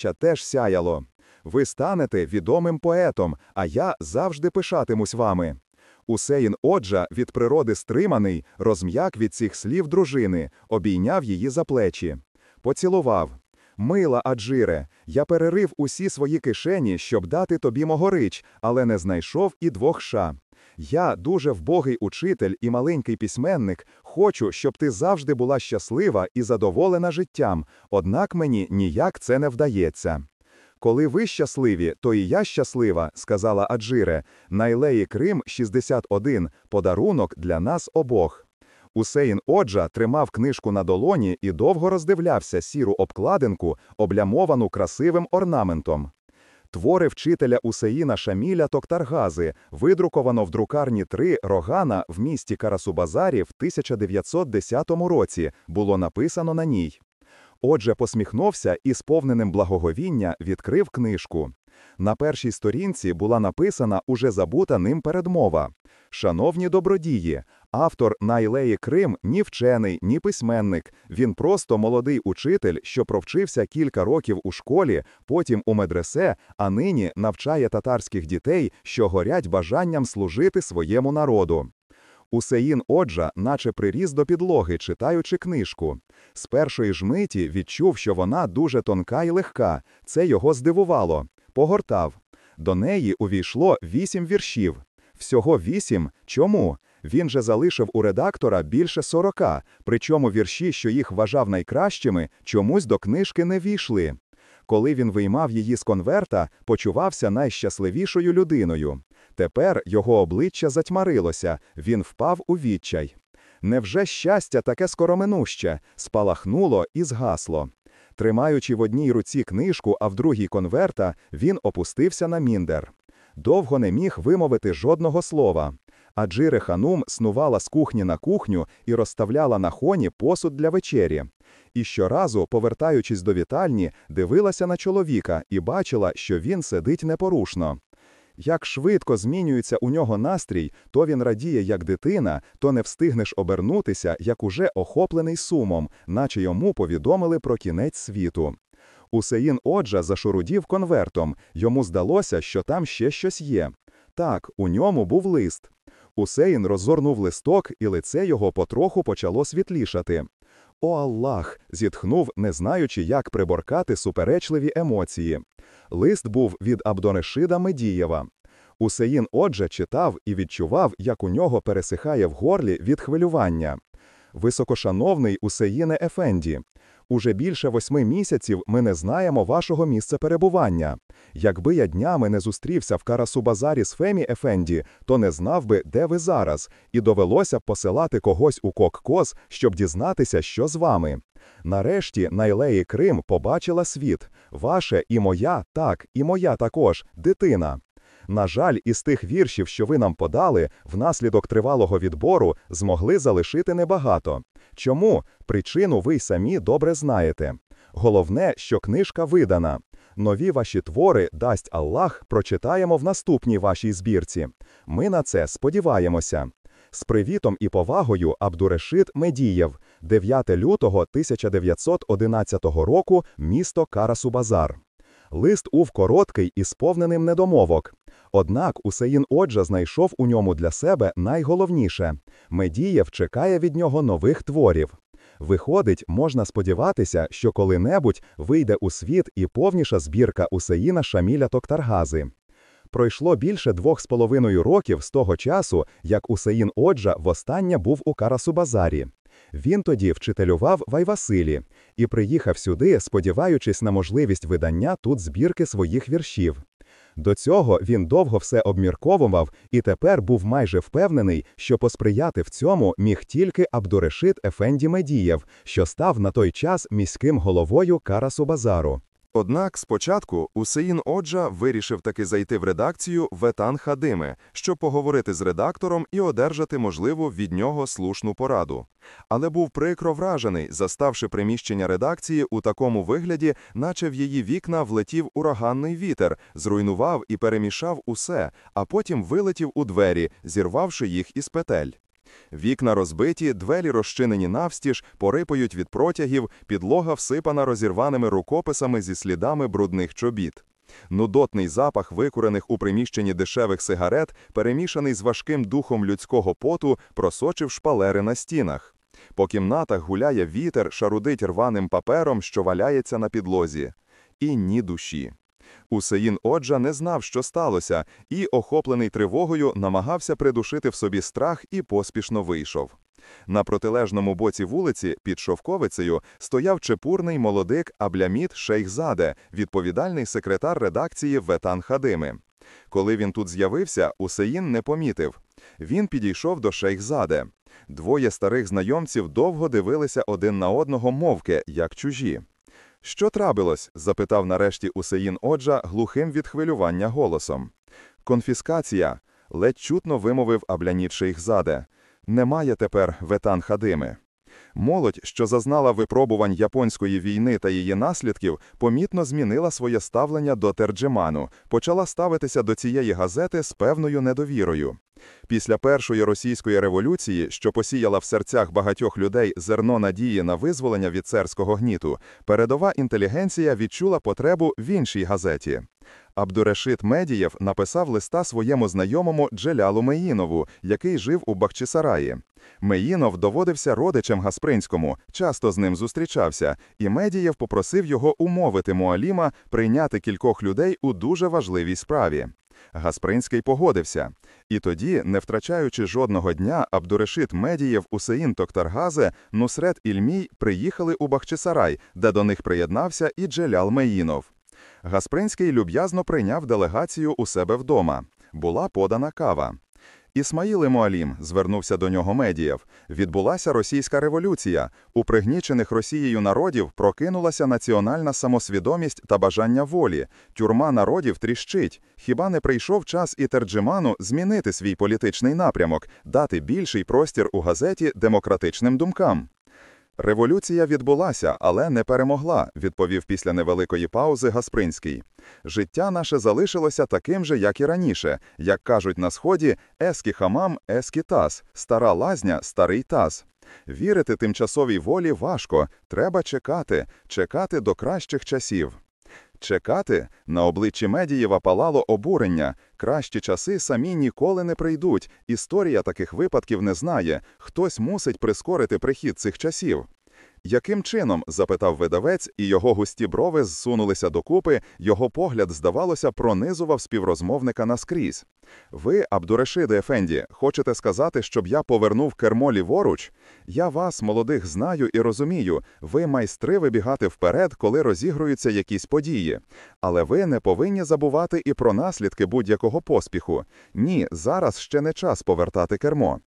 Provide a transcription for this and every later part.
обличчя теж сяяло. Ви станете відомим поетом, а я завжди пишатимусь вами. Усеїн Оджа від природи стриманий, розм'як від цих слів дружини, обійняв її за плечі. Поцілував. Мила Аджире, я перерив усі свої кишені, щоб дати тобі могорич, але не знайшов і двох ша. Я, дуже вбогий учитель і маленький письменник, хочу, щоб ти завжди була щаслива і задоволена життям, однак мені ніяк це не вдається. Коли ви щасливі, то і я щаслива, сказала Аджире. Найлеї Крим 61 подарунок для нас обох. Усеїн Оджа тримав книжку на долоні і довго роздивлявся сіру обкладинку, облямовану красивим орнаментом. Твори вчителя Усеїна Шаміля Токтаргази видруковано в друкарні 3 Рогана в місті Карасубазарі в 1910 році, було написано на ній. Отже, посміхнувся і, сповненим благоговіння, відкрив книжку. На першій сторінці була написана уже забута ним передмова. Шановні добродії, автор Найлеї Крим ні вчений, ні письменник. Він просто молодий учитель, що провчився кілька років у школі, потім у медресе, а нині навчає татарських дітей, що горять бажанням служити своєму народу. Усеїн Оджа, наче приріс до підлоги, читаючи книжку. З першої ж миті відчув, що вона дуже тонка і легка. Це його здивувало. Погортав. До неї увійшло вісім віршів. Всього вісім. Чому? Він же залишив у редактора більше сорока, причому вірші, що їх вважав найкращими, чомусь до книжки не війшли. Коли він виймав її з конверта, почувався найщасливішою людиною. Тепер його обличчя затьмарилося, він впав у відчай. Невже щастя таке скороминуще, спалахнуло і згасло. Тримаючи в одній руці книжку, а в другій конверта, він опустився на міндер. Довго не міг вимовити жодного слова. Аджире ханум снувала з кухні на кухню і розставляла на хоні посуд для вечері. І щоразу, повертаючись до вітальні, дивилася на чоловіка і бачила, що він сидить непорушно. Як швидко змінюється у нього настрій, то він радіє, як дитина, то не встигнеш обернутися, як уже охоплений сумом, наче йому повідомили про кінець світу. Усеїн Оджа зашурудів конвертом, йому здалося, що там ще щось є. Так, у ньому був лист. Усеїн розгорнув листок, і лице його потроху почало світлішати. О Аллах! зітхнув, не знаючи, як приборкати суперечливі емоції. Лист був від Абдонешида Медієва. Усеїн отже читав і відчував, як у нього пересихає в горлі від хвилювання. Високошановний Усеїне Ефенді, уже більше восьми місяців ми не знаємо вашого місця перебування. Якби я днями не зустрівся в Карасу-базарі з Фемі Ефенді, то не знав би, де ви зараз, і довелося посилати когось у Кок-Коз, щоб дізнатися, що з вами. Нарешті Найлеї Крим побачила світ. Ваше і моя, так, і моя також, дитина. На жаль, із тих віршів, що ви нам подали, внаслідок тривалого відбору змогли залишити небагато. Чому? Причину ви й самі добре знаєте. Головне, що книжка видана. Нові ваші твори, дасть Аллах, прочитаємо в наступній вашій збірці. Ми на це сподіваємося. З привітом і повагою Абдурешит Медієв, 9 лютого 1911 року, місто Карасубазар. Лист ув короткий і сповненим недомовок. Однак Усеїн Оджа знайшов у ньому для себе найголовніше Медієв чекає від нього нових творів. Виходить, можна сподіватися, що коли-небудь вийде у світ і повніша збірка Усеїна Шаміля Токтаргази. Пройшло більше двох з половиною років з того часу, як Усеїн Оджа востаннє був у Карасубазарі. Він тоді вчителював в Айвасилі і приїхав сюди, сподіваючись на можливість видання тут збірки своїх віршів. До цього він довго все обмірковував і тепер був майже впевнений, що посприяти в цьому міг тільки Абдурешит Ефенді Медієв, що став на той час міським головою Карасу Базару. Однак спочатку Усеїн Оджа вирішив таки зайти в редакцію Ветан Хадиме, щоб поговорити з редактором і одержати можливу від нього слушну пораду. Але був прикро вражений, заставши приміщення редакції у такому вигляді, наче в її вікна влетів ураганний вітер, зруйнував і перемішав усе, а потім вилетів у двері, зірвавши їх із петель. Вікна розбиті, двері розчинені навстіж, порипають від протягів, підлога всипана розірваними рукописами зі слідами брудних чобіт. Нудотний запах викурених у приміщенні дешевих сигарет, перемішаний з важким духом людського поту, просочив шпалери на стінах. По кімнатах гуляє вітер, шарудить рваним папером, що валяється на підлозі. І ні душі. Усеїн Оджа не знав, що сталося, і, охоплений тривогою, намагався придушити в собі страх і поспішно вийшов. На протилежному боці вулиці, під шовковицею, стояв чепурний молодик Абляміт Шейхзаде, відповідальний секретар редакції Ветан Хадими. Коли він тут з'явився, Усеїн не помітив. Він підійшов до Шейхзаде. Двоє старих знайомців довго дивилися один на одного мовки, як чужі. Що трапилось? запитав нарешті Усеїн Оджа глухим від хвилювання голосом. Конфіскація, ледь чутно вимовив Абляніт Шейхзаде. Немає тепер ветан Хадими. Молодь, що зазнала випробувань японської війни та її наслідків, помітно змінила своє ставлення до Терджеману, почала ставитися до цієї газети з певною недовірою. Після першої російської революції, що посіяла в серцях багатьох людей зерно надії на визволення від царського гніту, передова інтелігенція відчула потребу в іншій газеті. Абдурешит Медієв написав листа своєму знайомому Джелялу Меїнову, який жив у Бахчисараї. Меїнов доводився родичем Гаспринському, часто з ним зустрічався, і Медієв попросив його умовити Муаліма прийняти кількох людей у дуже важливій справі. Гаспринський погодився. І тоді, не втрачаючи жодного дня, Абдурешит Медієв, Усеїн Токтаргазе, Нусрет Ільмій приїхали у Бахчисарай, де до них приєднався і Джелял Меїнов. Гаспринський люб'язно прийняв делегацію у себе вдома. Була подана кава. Ісмаїле Муалім, звернувся до нього Медієв, відбулася російська революція. У пригнічених Росією народів прокинулася національна самосвідомість та бажання волі. Тюрма народів тріщить. Хіба не прийшов час і Терджиману змінити свій політичний напрямок, дати більший простір у газеті демократичним думкам? Революція відбулася, але не перемогла, відповів після невеликої паузи Гаспринський. Життя наше залишилося таким же, як і раніше. Як кажуть на сході, ескі хамам, ескі таз, стара лазня, старий таз. Вірити тимчасовій волі важко, треба чекати, чекати до кращих часів. Чекати на обличчі Медієва палало обурення. Кращі часи самі ніколи не прийдуть. Історія таких випадків не знає. Хтось мусить прискорити прихід цих часів. Яким чином? запитав видавець, і його густі брови зсунулися докупи, його погляд, здавалося, пронизував співрозмовника наскрізь. Ви, Абдурешиде Ефенді, хочете сказати, щоб я повернув кермо ліворуч? Я вас, молодих, знаю і розумію. Ви майстри вибігати вперед, коли розігруються якісь події. Але ви не повинні забувати і про наслідки будь-якого поспіху. Ні, зараз ще не час повертати кермо.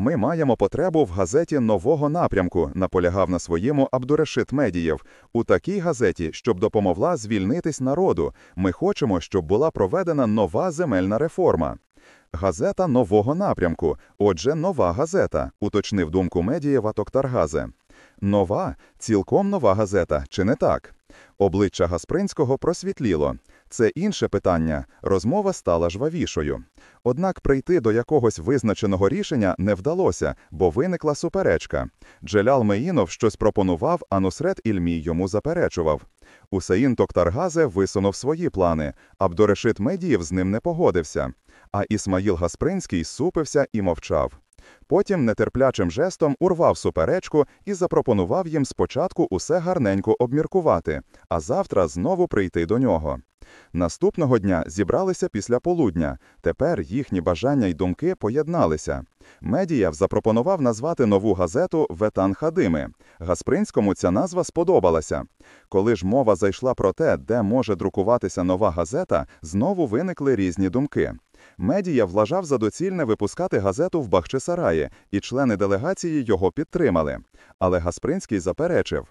Ми маємо потребу в газеті нового напрямку, наполягав на своєму Абдурешит Медієв. У такій газеті, щоб допомогла звільнитись народу. Ми хочемо, щоб була проведена нова земельна реформа. Газета нового напрямку. Отже, нова газета, уточнив думку Медієва Токтаргазе. Нова, цілком нова газета, чи не так? Обличчя Гаспринського просвітліло. Це інше питання. Розмова стала жвавішою. Однак прийти до якогось визначеного рішення не вдалося, бо виникла суперечка. Джелял Меїнов щось пропонував, а Нусрет Ільмій йому заперечував. Усеїн Токтаргазе висунув свої плани, Абдорешит Медієв з ним не погодився. А Ісмаїл Гаспринський супився і мовчав. Потім нетерплячим жестом урвав суперечку і запропонував їм спочатку усе гарненько обміркувати, а завтра знову прийти до нього. Наступного дня зібралися після полудня. Тепер їхні бажання й думки поєдналися. Медіяв запропонував назвати нову газету Ветан Хадими. Гаспринському ця назва сподобалася. Коли ж мова зайшла про те, де може друкуватися нова газета, знову виникли різні думки. Медія вважав за доцільне випускати газету в Бахчисараї, і члени делегації його підтримали. Але Гаспринський заперечив.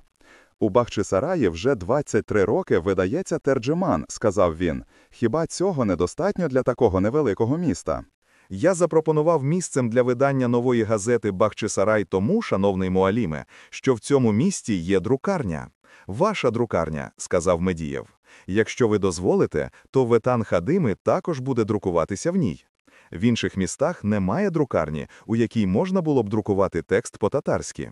У Бахчисараї вже 23 роки видається терджиман, сказав він. Хіба цього недостатньо для такого невеликого міста? Я запропонував місцем для видання нової газети Бахчисарай тому, шановний Муаліме, що в цьому місті є друкарня. Ваша друкарня, сказав Медієв. Якщо ви дозволите, то Ветан Хадими також буде друкуватися в ній. В інших містах немає друкарні, у якій можна було б друкувати текст по-татарськи.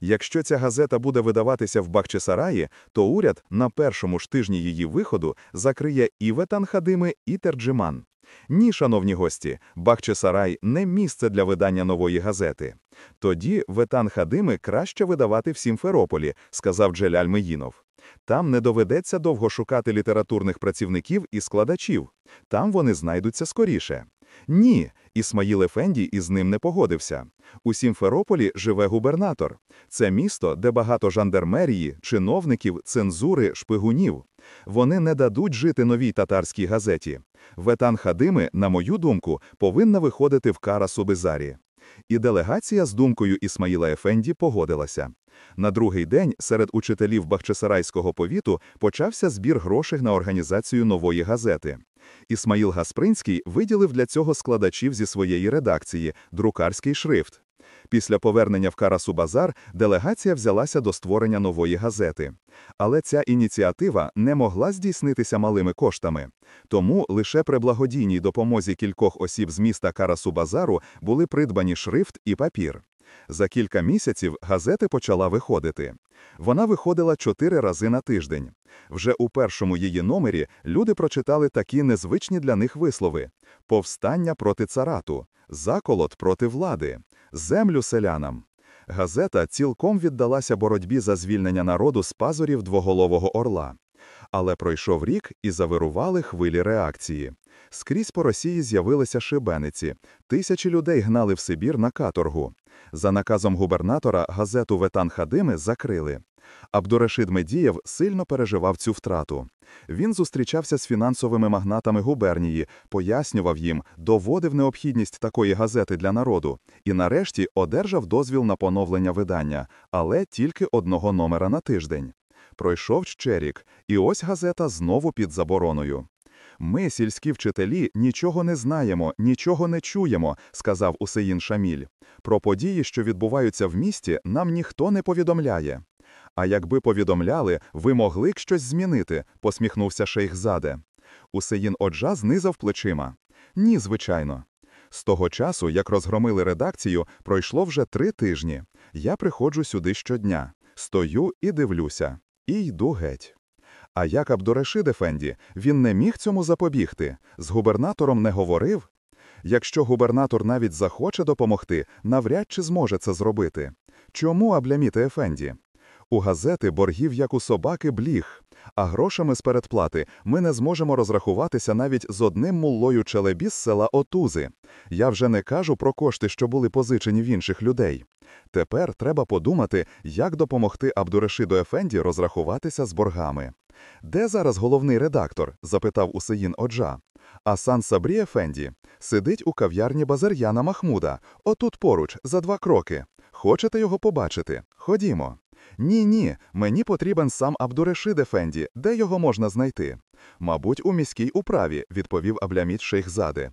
Якщо ця газета буде видаватися в Бахчисараї, то уряд на першому ж тижні її виходу закриє і Ветанхадими, і Терджиман. Ні, шановні гості, Бахчисарай – не місце для видання нової газети. Тоді Ветанхадими краще видавати в Сімферополі, сказав Джеляль Меїнов. Там не доведеться довго шукати літературних працівників і складачів. Там вони знайдуться скоріше. Ні, Ісмаїл Ефенді із ним не погодився. У Сімферополі живе губернатор. Це місто, де багато жандармерії, чиновників, цензури, шпигунів. Вони не дадуть жити новій татарській газеті. Ветан Хадими, на мою думку, повинна виходити в Карасу Бизарі. І делегація з думкою Ісмаїла Ефенді погодилася. На другий день серед учителів Бахчисарайського повіту почався збір грошей на організацію нової газети. Ісмаїл Гаспринський виділив для цього складачів зі своєї редакції друкарський шрифт. Після повернення в Карасу-Базар делегація взялася до створення нової газети. Але ця ініціатива не могла здійснитися малими коштами. Тому лише при благодійній допомозі кількох осіб з міста Карасу-Базару були придбані шрифт і папір. За кілька місяців газети почала виходити. Вона виходила чотири рази на тиждень. Вже у першому її номері люди прочитали такі незвичні для них вислови: повстання проти царату, заколот проти влади, землю селянам. Газета цілком віддалася боротьбі за звільнення народу з пазурів двоголового орла. Але пройшов рік і завирували хвилі реакції. Скрізь по Росії з'явилися шибениці. Тисячі людей гнали в Сибір на каторгу. За наказом губернатора газету Ветан Хадими закрили. Абдурешид Медієв сильно переживав цю втрату. Він зустрічався з фінансовими магнатами губернії, пояснював їм, доводив необхідність такої газети для народу і, нарешті, одержав дозвіл на поновлення видання, але тільки одного номера на тиждень. Пройшов ще рік, і ось газета знову під забороною. Ми, сільські вчителі, нічого не знаємо, нічого не чуємо, сказав Усеїн Шаміль. Про події, що відбуваються в місті, нам ніхто не повідомляє. А якби повідомляли, ви могли б щось змінити, посміхнувся шейх Заде. Усеїн Оджа знизав плечима. Ні, звичайно. З того часу, як розгромили редакцію, пройшло вже три тижні. Я приходжу сюди щодня, стою і дивлюся, і йду геть. А як Абдурешид Ефенді, він не міг цьому запобігти, з губернатором не говорив. Якщо губернатор навіть захоче допомогти, навряд чи зможе це зробити. Чому Абляміти Ефенді? У газети боргів, як у собаки, бліг, а грошами з передплати ми не зможемо розрахуватися навіть з одним муллою челебі з села Отузи. Я вже не кажу про кошти, що були позичені в інших людей. Тепер треба подумати, як допомогти Абдурешиду Ефенді розрахуватися з боргами. Де зараз головний редактор? запитав Усеїн Оджа. Асан Сабрі Ефенді сидить у кав'ярні Базар'яна Махмуда, отут поруч, за два кроки. Хочете його побачити? Ходімо. Ні, ні, мені потрібен сам Абдурешид Ефенді, де його можна знайти? Мабуть, у міській управі, відповів Абляміт Шейхзаде.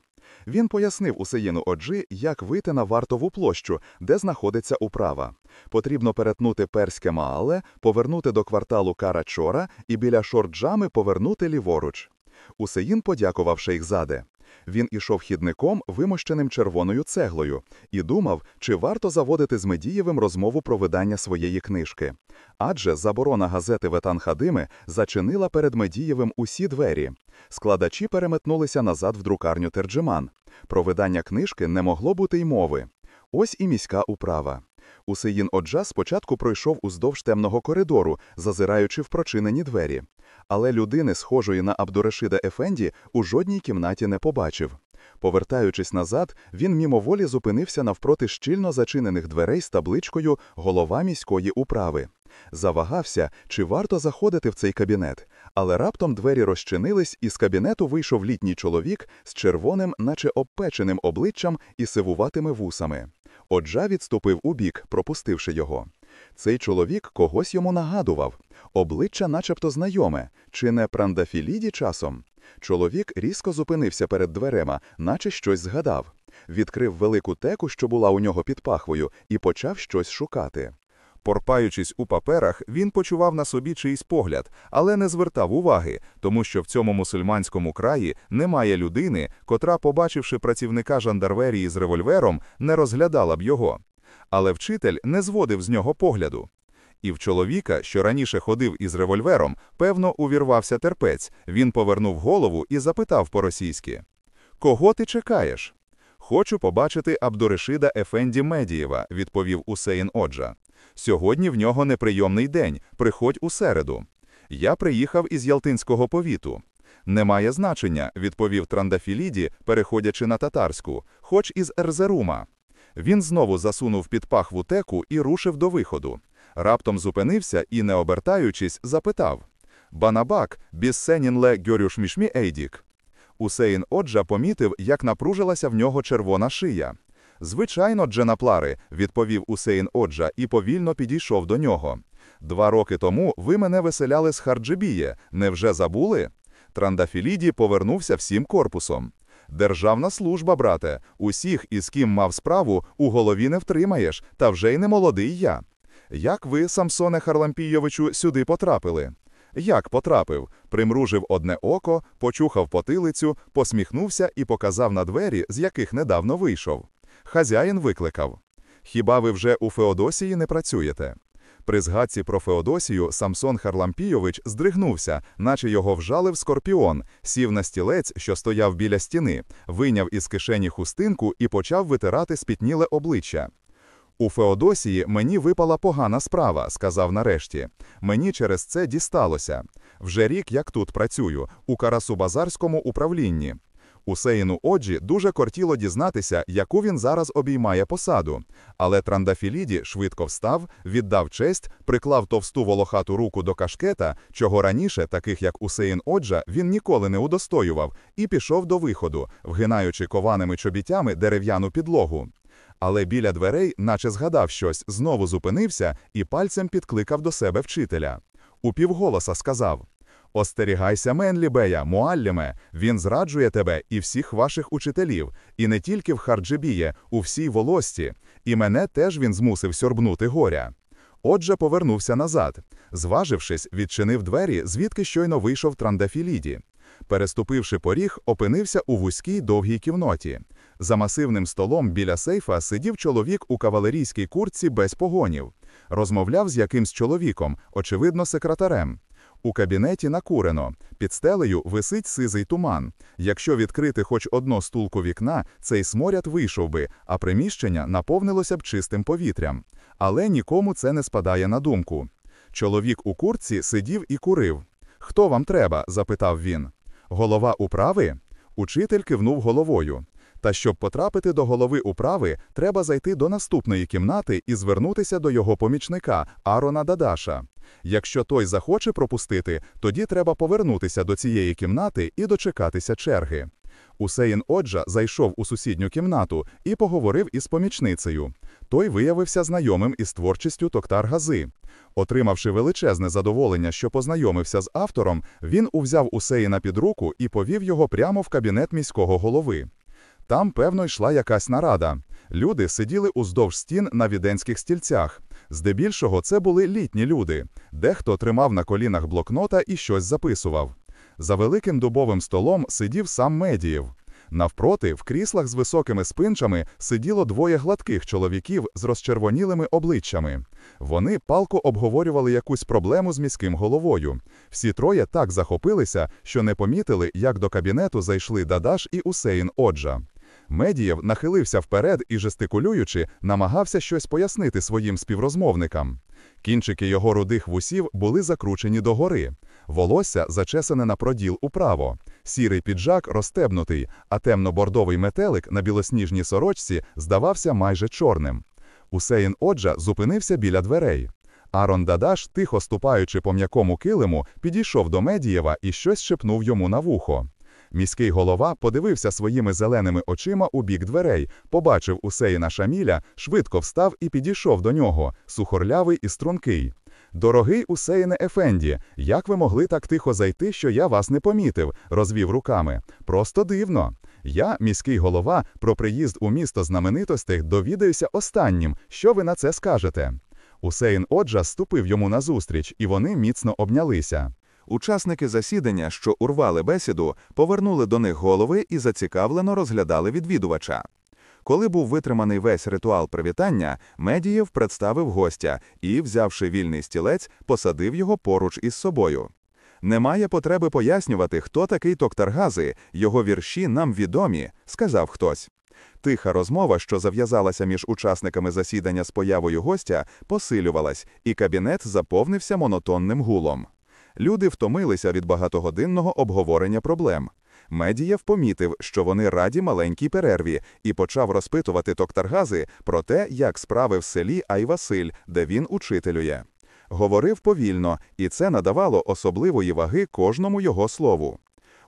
Він пояснив Усеїну Оджи, як вийти на вартову площу, де знаходиться управа. Потрібно перетнути перське Маале, повернути до кварталу Карачора і біля шорджами повернути ліворуч. Усеїн подякував Шейхзаде. Він ішов хідником, вимощеним червоною цеглою, і думав, чи варто заводити з Медієвим розмову про видання своєї книжки. Адже заборона газети Ветан Хадими зачинила перед Медієвим усі двері. Складачі переметнулися назад в друкарню Терджиман. Про видання книжки не могло бути й мови. Ось і міська управа. Усеїн Оджа спочатку пройшов уздовж темного коридору, зазираючи в прочинені двері. Але людини, схожої на Абдурешида Ефенді, у жодній кімнаті не побачив. Повертаючись назад, він мімоволі зупинився навпроти щільно зачинених дверей з табличкою Голова міської управи. Завагався, чи варто заходити в цей кабінет, але раптом двері розчинились, і з кабінету вийшов літній чоловік з червоним, наче обпеченим обличчям і сивуватими вусами. Оджа відступив убік, пропустивши його. Цей чоловік когось йому нагадував. Обличчя начебто знайоме, чи не прандафіліді часом. Чоловік різко зупинився перед дверема, наче щось згадав. Відкрив велику теку, що була у нього під пахвою, і почав щось шукати. Порпаючись у паперах, він почував на собі чийсь погляд, але не звертав уваги, тому що в цьому мусульманському краї немає людини, котра, побачивши працівника жандарверії з револьвером, не розглядала б його. Але вчитель не зводив з нього погляду. І в чоловіка, що раніше ходив із револьвером, певно, увірвався терпець. Він повернув голову і запитав по-російськи: Кого ти чекаєш? Хочу побачити Абдурешида Ефенді Медієва, відповів Усейн Оджа. Сьогодні в нього неприйомний день, приходь у середу. Я приїхав із Ялтинського повіту. Немає значення, відповів Трандафіліді, переходячи на татарську, хоч із Ерзерума. Він знову засунув під пахву теку і рушив до виходу. Раптом зупинився і, не обертаючись, запитав Банабак, біссенінле гьорюш мішмі ейдік. Усейн Оджа помітив, як напружилася в нього червона шия. Звичайно, Дженаплари, відповів Усейн Оджа і повільно підійшов до нього. Два роки тому ви мене веселяли з Харджибіє. Невже забули? Трандафіліді повернувся всім корпусом. Державна служба, брате, усіх, із ким мав справу, у голові не втримаєш, та вже й не молодий я. Як ви, Самсоне Харлампійовичу, сюди потрапили? Як потрапив? Примружив одне око, почухав потилицю, посміхнувся і показав на двері, з яких недавно вийшов. Хазяїн викликав. Хіба ви вже у Феодосії не працюєте? При згадці про Феодосію Самсон Харлампійович здригнувся, наче його вжалив скорпіон, сів на стілець, що стояв біля стіни, вийняв із кишені хустинку і почав витирати спітніле обличчя. У Феодосії мені випала погана справа, сказав нарешті. Мені через це дісталося. Вже рік як тут працюю, у Карасубазарському управлінні. Усеїну Оджі дуже кортіло дізнатися, яку він зараз обіймає посаду. Але Трандафіліді швидко встав, віддав честь, приклав товсту волохату руку до кашкета, чого раніше, таких як Усеїн Оджа, він ніколи не удостоював, і пішов до виходу, вгинаючи кованими чобітями дерев'яну підлогу. Але біля дверей, наче згадав щось, знову зупинився і пальцем підкликав до себе вчителя. Упівголоса сказав Остерігайся, Менлібея, Муалліме, він зраджує тебе і всіх ваших учителів, і не тільки в Харджибіє, у всій волості, і мене теж він змусив сьорбнути горя. Отже, повернувся назад. Зважившись, відчинив двері, звідки щойно вийшов Трандафіліді. Переступивши поріг, опинився у вузькій довгій кімноті. За масивним столом біля сейфа сидів чоловік у кавалерійській куртці без погонів. Розмовляв з якимсь чоловіком, очевидно, секретарем. У кабінеті накурено, під стелею висить сизий туман. Якщо відкрити хоч одну стулку вікна, цей сморяд вийшов би, а приміщення наповнилося б чистим повітрям. Але нікому це не спадає на думку. Чоловік у куртці сидів і курив. Хто вам треба? запитав він. Голова управи? Учитель кивнув головою. Та щоб потрапити до голови управи, треба зайти до наступної кімнати і звернутися до його помічника Арона Дадаша. Якщо той захоче пропустити, тоді треба повернутися до цієї кімнати і дочекатися черги. Усеїн Оджа зайшов у сусідню кімнату і поговорив із помічницею. Той виявився знайомим із творчістю Токтар Гази. Отримавши величезне задоволення, що познайомився з автором, він узяв Усеїна під руку і повів його прямо в кабінет міського голови. Там, певно, йшла якась нарада. Люди сиділи уздовж стін на віденських стільцях. Здебільшого це були літні люди. Дехто тримав на колінах блокнота і щось записував. За великим дубовим столом сидів сам Медієв. Навпроти, в кріслах з високими спинчами сиділо двоє гладких чоловіків з розчервонілими обличчями. Вони палко обговорювали якусь проблему з міським головою. Всі троє так захопилися, що не помітили, як до кабінету зайшли Дадаш і Усейн Оджа. Медієв нахилився вперед і, жестикулюючи, намагався щось пояснити своїм співрозмовникам. Кінчики його рудих вусів були закручені догори, волосся зачесане на проділ управо, сірий піджак розстебнутий, а темно-бордовий метелик на білосніжній сорочці здавався майже чорним. Усеїн Оджа зупинився біля дверей. Арон Дадаш, тихо ступаючи по м'якому килиму, підійшов до Медієва і щось шепнув йому на вухо. Міський голова подивився своїми зеленими очима у бік дверей, побачив Усеїна Шаміля, швидко встав і підійшов до нього, сухорлявий і стрункий. Дорогий Усеїне Ефенді, як ви могли так тихо зайти, що я вас не помітив, розвів руками. Просто дивно. Я, міський голова, про приїзд у місто знаменитостей довідаюся останнім. Що ви на це скажете? Усейн Оджа ступив йому назустріч, і вони міцно обнялися. Учасники засідання, що урвали бесіду, повернули до них голови і зацікавлено розглядали відвідувача. Коли був витриманий весь ритуал привітання, Медієв представив гостя і, взявши вільний стілець, посадив його поруч із собою. Немає потреби пояснювати, хто такий Токтаргази, його вірші нам відомі, сказав хтось. Тиха розмова, що зав'язалася між учасниками засідання з появою гостя, посилювалась, і кабінет заповнився монотонним гулом. Люди втомилися від багатогодинного обговорення проблем. Медієв помітив, що вони раді маленькій перерві, і почав розпитувати Токтаргази про те, як справи в селі Айвасиль, де він учителює. Говорив повільно, і це надавало особливої ваги кожному його слову.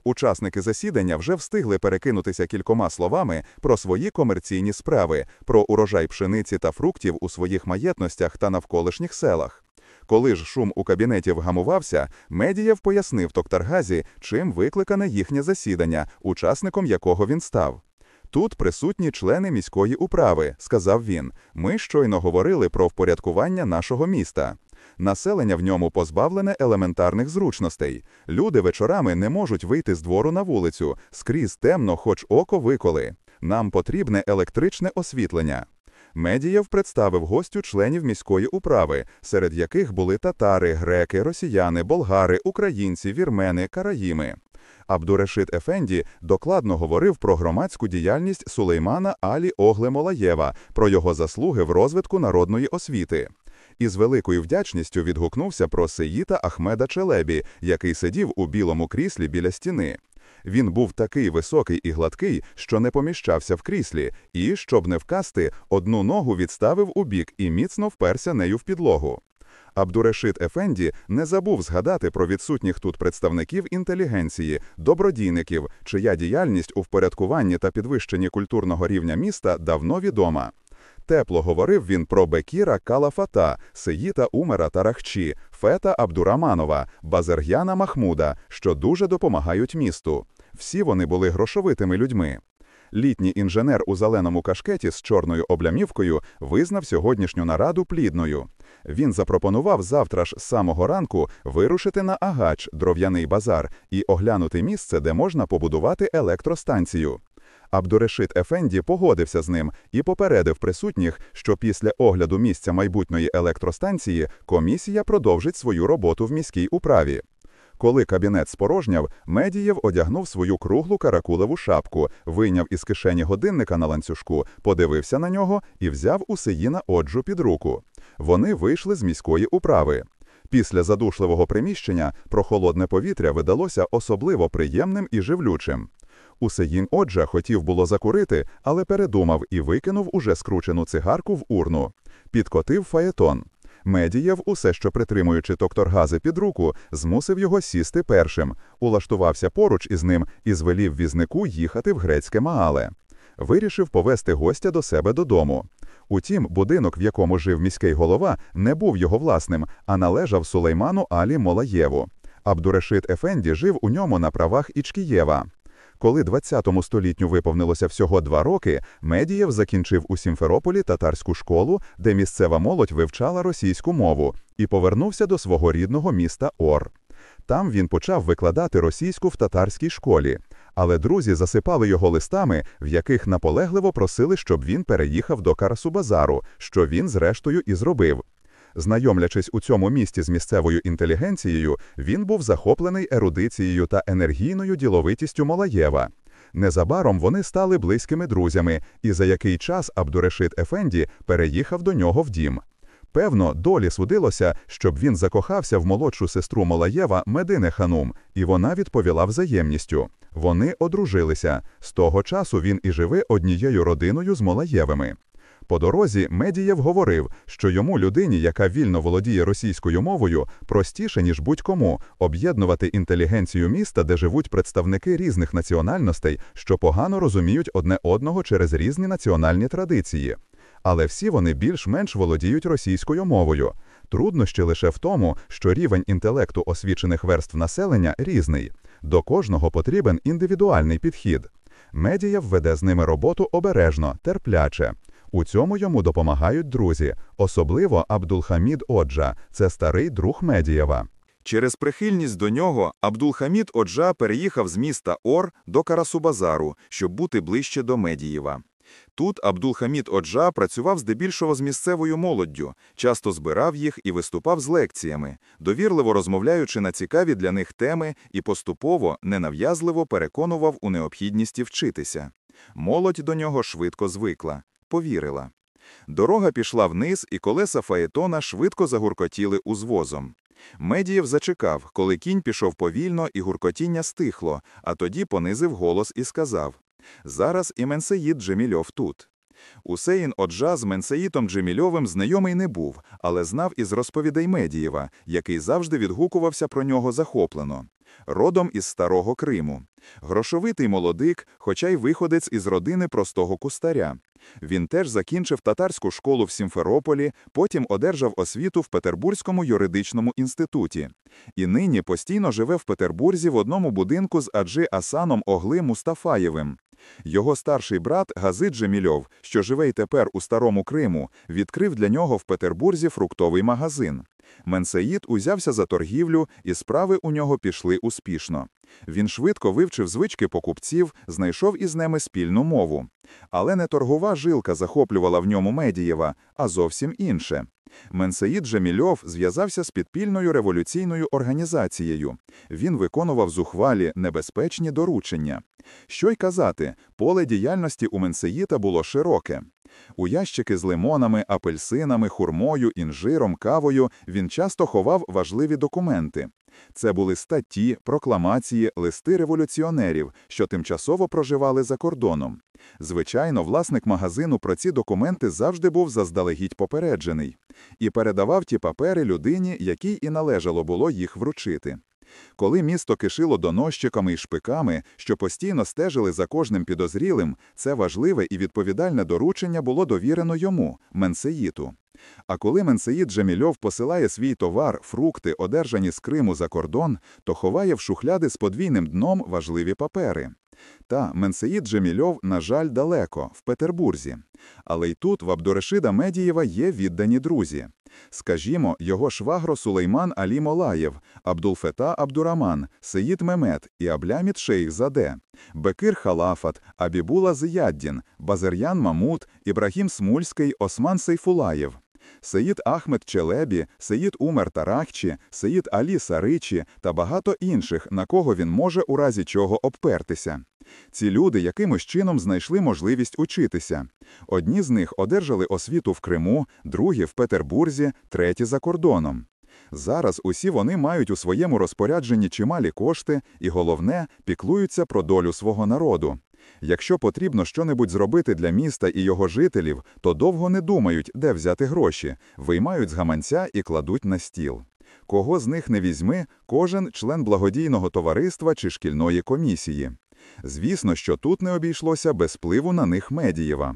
Учасники засідання вже встигли перекинутися кількома словами про свої комерційні справи, про урожай пшениці та фруктів у своїх маєтностях та навколишніх селах. Коли ж шум у кабінеті вгамувався, Медієв пояснив Токтаргазі, чим викликане їхнє засідання, учасником якого він став. Тут присутні члени міської управи, сказав він. Ми щойно говорили про впорядкування нашого міста. Населення в ньому позбавлене елементарних зручностей. Люди вечорами не можуть вийти з двору на вулицю, скрізь темно, хоч око виколи. Нам потрібне електричне освітлення. Медієв представив гостю членів міської управи, серед яких були татари, греки, росіяни, болгари, українці, вірмени, караїми. Абдурешит Ефенді докладно говорив про громадську діяльність Сулеймана Алі Огле Молаєва, про його заслуги в розвитку народної освіти. І з великою вдячністю відгукнувся про Сеїта Ахмеда Челебі, який сидів у білому кріслі біля стіни. Він був такий високий і гладкий, що не поміщався в кріслі, і, щоб не вкасти, одну ногу відставив у бік і міцно вперся нею в підлогу. Абдурешит Ефенді не забув згадати про відсутніх тут представників інтелігенції, добродійників, чия діяльність у впорядкуванні та підвищенні культурного рівня міста давно відома. Тепло говорив він про Бекіра Калафата, Сеїта Умера Тарахчі, Фета Абдураманова, Базергяна Махмуда, що дуже допомагають місту. Всі вони були грошовитими людьми. Літній інженер у зеленому кашкеті з чорною облямівкою визнав сьогоднішню нараду плідною. Він запропонував завтра ж з самого ранку вирушити на Агач, дров'яний базар, і оглянути місце, де можна побудувати електростанцію. Абдурешит Ефенді погодився з ним і попередив присутніх, що після огляду місця майбутньої електростанції комісія продовжить свою роботу в міській управі. Коли кабінет спорожняв, Медієв одягнув свою круглу каракулеву шапку, вийняв із кишені годинника на ланцюжку, подивився на нього і взяв у Сеїна Оджу під руку. Вони вийшли з міської управи. Після задушливого приміщення прохолодне повітря видалося особливо приємним і живлючим. Усеїн Оджа хотів було закурити, але передумав і викинув уже скручену цигарку в урну. Підкотив фаєтон. Медієв, усе що притримуючи Токторгази під руку, змусив його сісти першим, улаштувався поруч із ним і звелів візнику їхати в грецьке Маале. Вирішив повести гостя до себе додому. Утім, будинок, в якому жив міський голова, не був його власним, а належав Сулейману Алі Молаєву. Абдурешит Ефенді жив у ньому на правах Ічкієва. Коли 20-му століттю виповнилося всього два роки, Медієв закінчив у Сімферополі татарську школу, де місцева молодь вивчала російську мову, і повернувся до свого рідного міста Ор. Там він почав викладати російську в татарській школі, але друзі засипали його листами, в яких наполегливо просили, щоб він переїхав до Карасубазару, що він, зрештою, і зробив. Знайомлячись у цьому місті з місцевою інтелігенцією, він був захоплений ерудицією та енергійною діловитістю Малаєва. Незабаром вони стали близькими друзями, і за який час Абдурешит Ефенді переїхав до нього в дім. Певно, долі судилося, щоб він закохався в молодшу сестру Малаєва Медине Ханум, і вона відповіла взаємністю. Вони одружилися. З того часу він і живе однією родиною з Малаєвими. По дорозі Медієв говорив, що йому людині, яка вільно володіє російською мовою, простіше ніж будь-кому об'єднувати інтелігенцію міста, де живуть представники різних національностей, що погано розуміють одне одного через різні національні традиції. Але всі вони більш-менш володіють російською мовою. Труднощі лише в тому, що рівень інтелекту освічених верств населення різний. До кожного потрібен індивідуальний підхід. Медієв веде з ними роботу обережно, терпляче. У цьому йому допомагають друзі, особливо Абдулхамід Оджа, це старий друг Медієва. Через прихильність до нього Абдулхамід Оджа переїхав з міста Ор до Карасубазару, щоб бути ближче до Медієва. Тут Абдулхамід Оджа працював здебільшого з місцевою молоддю, часто збирав їх і виступав з лекціями, довірливо розмовляючи на цікаві для них теми і поступово, ненав'язливо переконував у необхідності вчитися. Молодь до нього швидко звикла, повірила. Дорога пішла вниз, і колеса Фаетона швидко загуркотіли узвозом. Медієв зачекав, коли кінь пішов повільно і гуркотіння стихло, а тоді понизив голос і сказав Зараз і Менсеїд Джемільов тут. Усеїн Оджа з Менсеїтом Джемільовим знайомий не був, але знав із розповідей Медієва, який завжди відгукувався про нього захоплено. Родом із Старого Криму. Грошовитий молодик, хоча й виходець із родини простого кустаря. Він теж закінчив татарську школу в Сімферополі, потім одержав освіту в Петербурзькому юридичному інституті. І нині постійно живе в Петербурзі в одному будинку з Аджи Асаном Огли Мустафаєвим. Його старший брат Газид Джемільов, що живе й тепер у Старому Криму, відкрив для нього в Петербурзі фруктовий магазин. Менсеїд узявся за торгівлю, і справи у нього пішли успішно. Він швидко вивчив звички покупців, знайшов із ними спільну мову. Але не торгова жилка захоплювала в ньому Медієва, а зовсім інше. Менсеїд Джемільов зв'язався з підпільною революційною організацією. Він виконував зухвалі, небезпечні доручення. Що й казати, поле діяльності у Менсеїта було широке. У ящики з лимонами, апельсинами, хурмою, інжиром, кавою він часто ховав важливі документи. Це були статті, прокламації, листи революціонерів, що тимчасово проживали за кордоном. Звичайно, власник магазину про ці документи завжди був заздалегідь попереджений і передавав ті папери людині, якій і належало було їх вручити. Коли місто кишило доносчиками і шпиками, що постійно стежили за кожним підозрілим, це важливе і відповідальне доручення було довірено йому, Менсеїту. А коли Менсеїд Джемільов посилає свій товар, фрукти, одержані з Криму за кордон, то ховає в шухляди з подвійним дном важливі папери. Та Менсеїд Джемільов, на жаль, далеко, в Петербурзі. Але й тут в Абдурешида Медієва є віддані друзі. Скажімо, його швагро Сулейман Алі Молаєв, Абдулфета Абдураман, Сеїд Мемет і Абляміт Шейх Заде, Бекир Халафат, Абібула Зияддін, Базар'ян Мамут, Ібрагім Смульський, Осман Сейфулаєв. Сеїд Ахмед Челебі, Сеїд Умер Тарахчі, Сеїд Алі Саричі та багато інших, на кого він може у разі чого обпертися. Ці люди якимось чином знайшли можливість учитися. Одні з них одержали освіту в Криму, другі в Петербурзі, треті за кордоном. Зараз усі вони мають у своєму розпорядженні чималі кошти і, головне, піклуються про долю свого народу. Якщо потрібно щонебудь зробити для міста і його жителів, то довго не думають, де взяти гроші, виймають з гаманця і кладуть на стіл. Кого з них не візьми, кожен член благодійного товариства чи шкільної комісії. Звісно, що тут не обійшлося без впливу на них Медієва.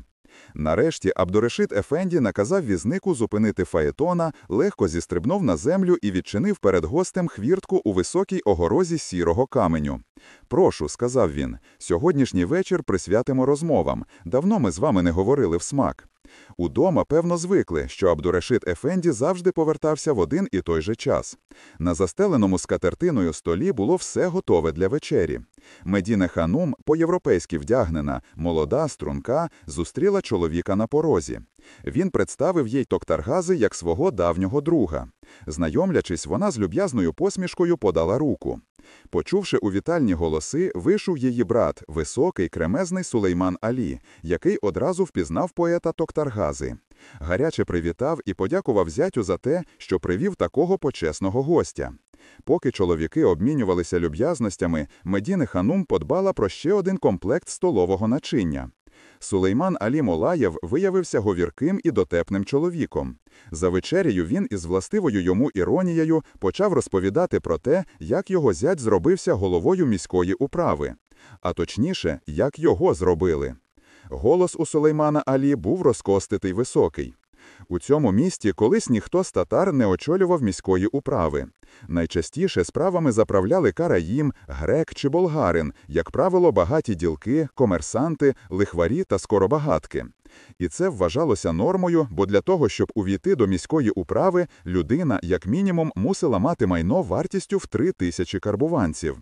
Нарешті Абдурешит Ефенді наказав візнику зупинити Фаетона, легко зістрибнув на землю і відчинив перед гостем хвіртку у високій огорозі сірого каменю. Прошу, сказав він, сьогоднішній вечір присвятимо розмовам. Давно ми з вами не говорили в смак. Удома, певно, звикли, що Абдурешит Ефенді завжди повертався в один і той же час. На застеленому скатертиною столі було все готове для вечері. Медіне Ханум, по-європейськи вдягнена, молода, струнка, зустріла чоловіка на порозі. Він представив їй Токтаргази як свого давнього друга. Знайомлячись, вона з люб'язною посмішкою подала руку. Почувши у вітальні голоси, вийшов її брат, високий, кремезний Сулейман Алі, який одразу впізнав поета Токтаргази. Гаряче привітав і подякував зятю за те, що привів такого почесного гостя. Поки чоловіки обмінювалися люб'язностями, Медіни Ханум подбала про ще один комплект столового начиння. Сулейман Алі Молаєв виявився говірким і дотепним чоловіком. За вечерею він із властивою йому іронією почав розповідати про те, як його зять зробився головою міської управи, а точніше, як його зробили. Голос у Сулеймана Алі був розкоститий високий. У цьому місті колись ніхто з татар не очолював міської управи. Найчастіше справами заправляли караїм, грек чи болгарин, як правило, багаті ділки, комерсанти, лихварі та скоробагатки. І це вважалося нормою, бо для того, щоб увійти до міської управи, людина, як мінімум, мусила мати майно вартістю в три тисячі карбованців.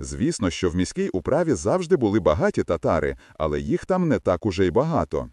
Звісно, що в міській управі завжди були багаті татари, але їх там не так уже й багато.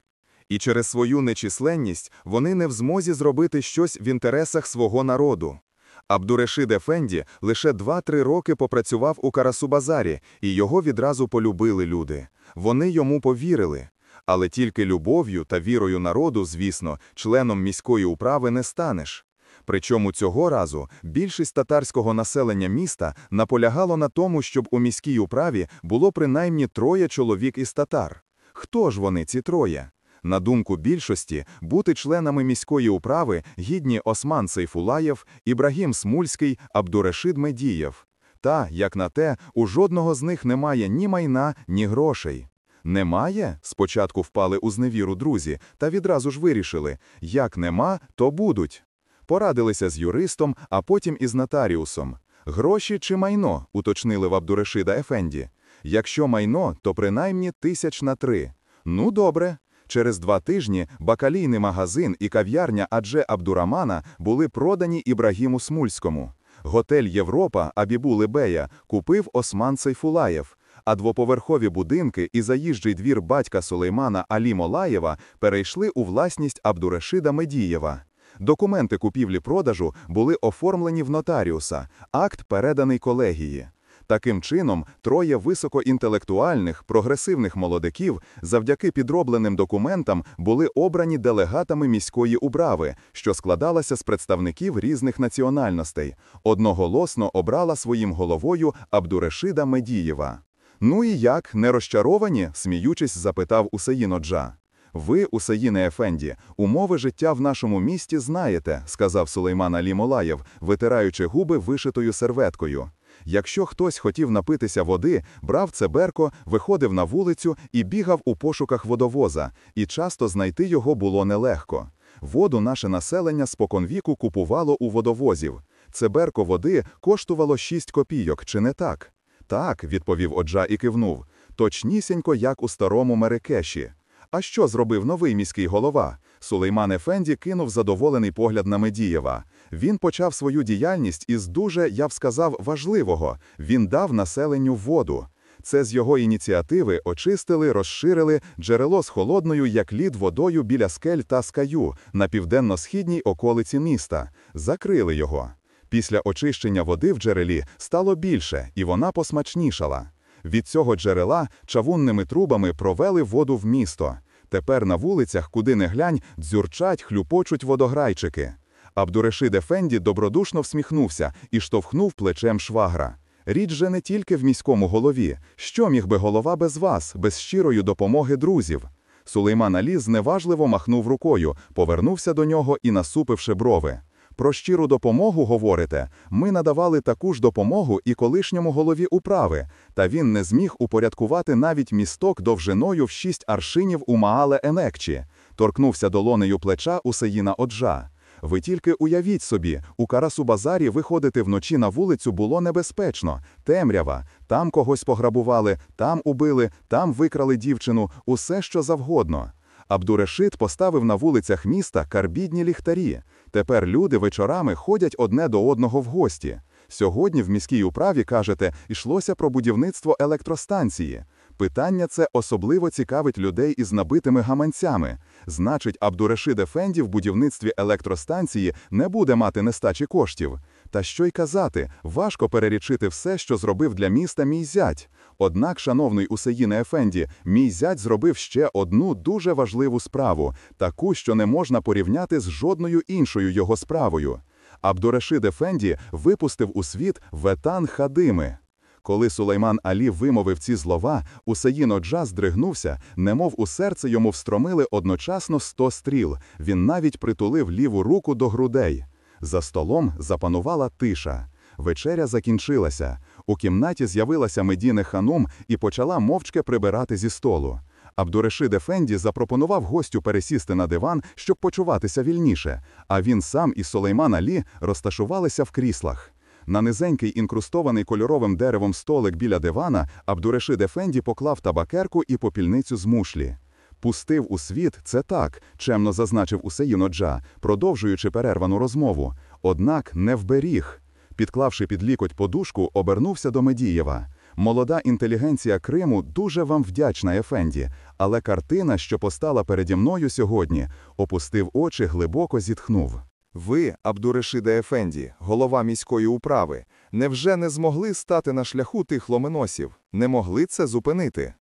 І через свою нечисленність вони не в змозі зробити щось в інтересах свого народу. Абдурешид Ефенді лише 2-3 роки попрацював у Карасубазарі, і його відразу полюбили люди. Вони йому повірили. Але тільки любов'ю та вірою народу, звісно, членом міської управи не станеш. Причому цього разу більшість татарського населення міста наполягало на тому, щоб у міській управі було принаймні троє чоловік із татар. Хто ж вони, ці троє? На думку більшості, бути членами міської управи гідні Осман Сейфулаєв, Ібрагім Смульський, Абдурешид Медієв. Та, як на те, у жодного з них немає ні майна, ні грошей. Немає? Спочатку впали у зневіру друзі, та відразу ж вирішили, як нема, то будуть. Порадилися з юристом, а потім із нотаріусом. Гроші чи майно, уточнили в Абдурешида Ефенді. Якщо майно, то принаймні тисяч на три. Ну, добре. Через два тижні бакалійний магазин і кав'ярня Адже Абдурамана були продані Ібрагіму Смульському. Готель Європа Абібули Бея купив Осман Сейфулаєв, а двоповерхові будинки і заїжджий двір батька Сулеймана Алі Молаєва перейшли у власність Абдурешида Медієва. Документи купівлі-продажу були оформлені в нотаріуса, акт переданий колегії. Таким чином, троє високоінтелектуальних, прогресивних молодиків завдяки підробленим документам були обрані делегатами міської управи, що складалася з представників різних національностей. Одноголосно обрала своїм головою Абдурешида Медієва. Ну і як, не розчаровані? сміючись, запитав Усеїн Оджа. Ви, Усеїне Ефенді, умови життя в нашому місті знаєте, сказав Сулейман Алі Молаєв, витираючи губи вишитою серветкою. Якщо хтось хотів напитися води, брав цеберко, виходив на вулицю і бігав у пошуках водовоза, і часто знайти його було нелегко. Воду наше населення споконвіку купувало у водовозів. Цеберко води коштувало 6 копійок, чи не так? Так, відповів Оджа і кивнув. Точнісінько, як у старому Мерекеші. А що зробив новий міський голова? Сулейман Ефенді кинув задоволений погляд на Медієва. Він почав свою діяльність із дуже, я б сказав, важливого. Він дав населенню воду. Це з його ініціативи очистили, розширили джерело з холодною, як лід водою біля скель та скаю на південно-східній околиці міста. Закрили його. Після очищення води в джерелі стало більше, і вона посмачнішала. Від цього джерела чавунними трубами провели воду в місто. Тепер на вулицях, куди не глянь, дзюрчать, хлюпочуть водограйчики. Абдурешид Ефенді добродушно всміхнувся і штовхнув плечем швагра. Річ же не тільки в міському голові. Що міг би голова без вас, без щирої допомоги друзів? Сулейман Алі зневажливо махнув рукою, повернувся до нього і насупивши брови. Про щиру допомогу говорите, ми надавали таку ж допомогу і колишньому голові управи, та він не зміг упорядкувати навіть місток довжиною в шість аршинів у Маале Енекчі, торкнувся долонею плеча Усеїна Оджа. Ви тільки уявіть собі, у Карасу-базарі виходити вночі на вулицю було небезпечно, темрява, там когось пограбували, там убили, там викрали дівчину, усе що завгодно. Абдурешит поставив на вулицях міста карбідні ліхтарі. Тепер люди вечорами ходять одне до одного в гості. Сьогодні в міській управі, кажете, йшлося про будівництво електростанції. Питання це особливо цікавить людей із набитими гаманцями. Значить, Абдурешид Ефенді в будівництві електростанції не буде мати нестачі коштів. Та що й казати, важко перерічити все, що зробив для міста мій зять. Однак, шановний Усеїне Ефенді, мій зять зробив ще одну дуже важливу справу, таку, що не можна порівняти з жодною іншою його справою. Абдурешид Ефенді випустив у світ ветан Хадими. Коли Сулейман Алі вимовив ці слова, Усеїн Оджа здригнувся, немов у серце йому встромили одночасно сто стріл. Він навіть притулив ліву руку до грудей. За столом запанувала тиша. Вечеря закінчилася. У кімнаті з'явилася Медіне ханум і почала мовчки прибирати зі столу. Абдурешид Ефенді запропонував гостю пересісти на диван, щоб почуватися вільніше, а він сам і Сулейман Алі розташувалися в кріслах. На низенький інкрустований кольоровим деревом столик біля дивана Абдурешид Ефенді поклав табакерку і попільницю з мушлі. Пустив у світ це так, чемно зазначив Усеїн Оджа, продовжуючи перервану розмову. Однак не вберіг. Підклавши під лікоть подушку, обернувся до Медієва. Молода інтелігенція Криму дуже вам вдячна, Ефенді, але картина, що постала переді мною сьогодні, опустив очі, глибоко зітхнув. Ви, Абдурешиде Ефенді, голова міської управи, невже не змогли стати на шляху тих ломеносів? Не могли це зупинити?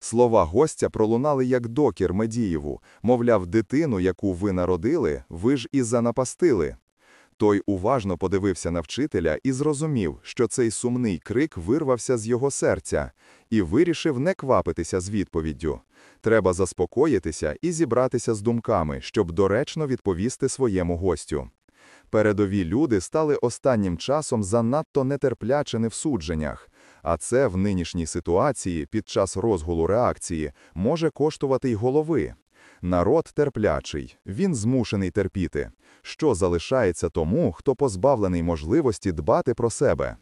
Слова гостя пролунали як докір Медієву, мовляв, дитину, яку ви народили, ви ж і занапастили. Той уважно подивився на вчителя і зрозумів, що цей сумний крик вирвався з його серця, і вирішив не квапитися з відповіддю. Треба заспокоїтися і зібратися з думками, щоб доречно відповісти своєму гостю. Передові люди стали останнім часом занадто нетерплячені в судженнях, а це в нинішній ситуації під час розгулу реакції може коштувати й голови. Народ терплячий, він змушений терпіти. Що залишається тому, хто позбавлений можливості дбати про себе?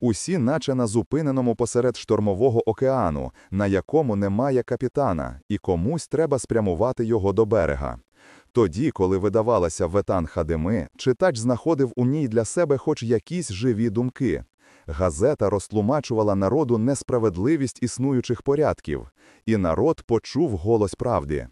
Усі наче на зупиненому посеред штормового океану, на якому немає капітана, і комусь треба спрямувати його до берега. Тоді, коли видавалася Ветан Хадими, читач знаходив у ній для себе хоч якісь живі думки. Газета розтлумачувала народу несправедливість існуючих порядків, і народ почув голос правди.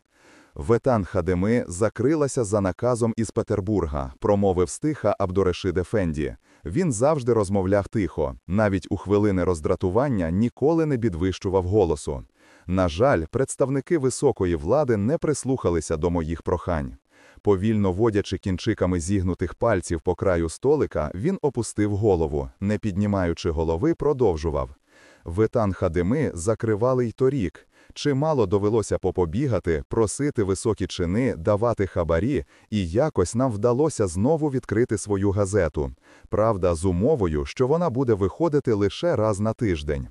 Ветан Хадими закрилася за наказом із Петербурга, промовив стиха Абдурешид Ефенді. Він завжди розмовляв тихо, навіть у хвилини роздратування ніколи не підвищував голосу. На жаль, представники високої влади не прислухалися до моїх прохань. Повільно водячи кінчиками зігнутих пальців по краю столика, він опустив голову, не піднімаючи голови, продовжував. Ветан Хадими закривали й торік. Чимало довелося попобігати, просити високі чини, давати хабарі, і якось нам вдалося знову відкрити свою газету. Правда, з умовою, що вона буде виходити лише раз на тиждень.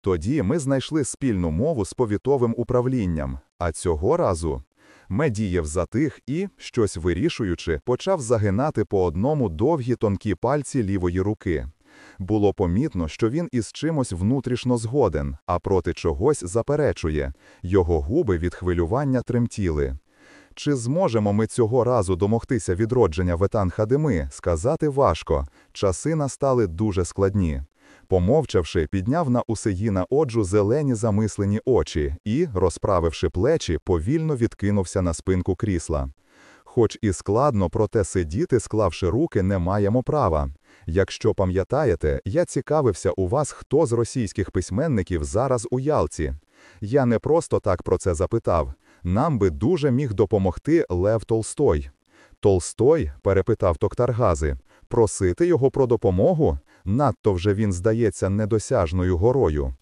Тоді ми знайшли спільну мову з повітовим управлінням, а цього разу Медієв затих і, щось вирішуючи, почав загинати по одному довгі тонкі пальці лівої руки. Було помітно, що він із чимось внутрішно згоден, а проти чогось заперечує. Його губи від хвилювання тремтіли. Чи зможемо ми цього разу домогтися відродження ветан Хадими, сказати важко. Часи настали дуже складні. Помовчавши, підняв на Усеїна Оджу зелені замислені очі і, розправивши плечі, повільно відкинувся на спинку крісла. Хоч і складно, проте сидіти, склавши руки, не маємо права. Якщо пам'ятаєте, я цікавився у вас, хто з російських письменників зараз у Ялці. Я не просто так про це запитав. Нам би дуже міг допомогти Лев Толстой. Толстой, перепитав Токтаргази, просити його про допомогу? Надто вже він здається недосяжною горою.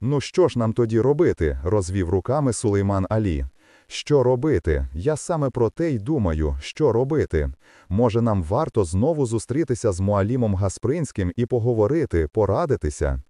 Ну що ж нам тоді робити? розвів руками Сулейман Алі. Що робити? Я саме про те й думаю, що робити. Може, нам варто знову зустрітися з Муалімом Гаспринським і поговорити, порадитися.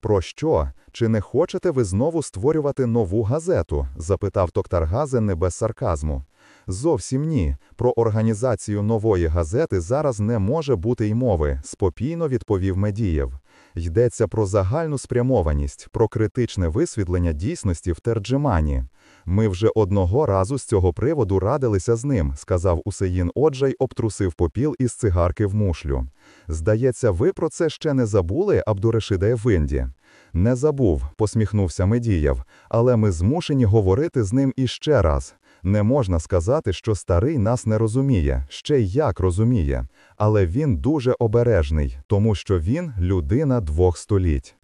Про що? Чи не хочете ви знову створювати нову газету? запитав Токтаргазе не без сарказму. Зовсім ні. Про організацію нової газети зараз не може бути й мови, спокійно відповів Медієв. Йдеться про загальну спрямованість, про критичне висвітлення дійсності в Терджимані. Ми вже одного разу з цього приводу радилися з ним, сказав Усеїн Оджа й обтрусив попіл із цигарки в мушлю. Здається, ви про це ще не забули, Абдурешиде Ефенді?» Не забув, посміхнувся Медієв, але ми змушені говорити з ним іще раз. Не можна сказати, що старий нас не розуміє, ще й як розуміє, але він дуже обережний, тому що він людина двох століть.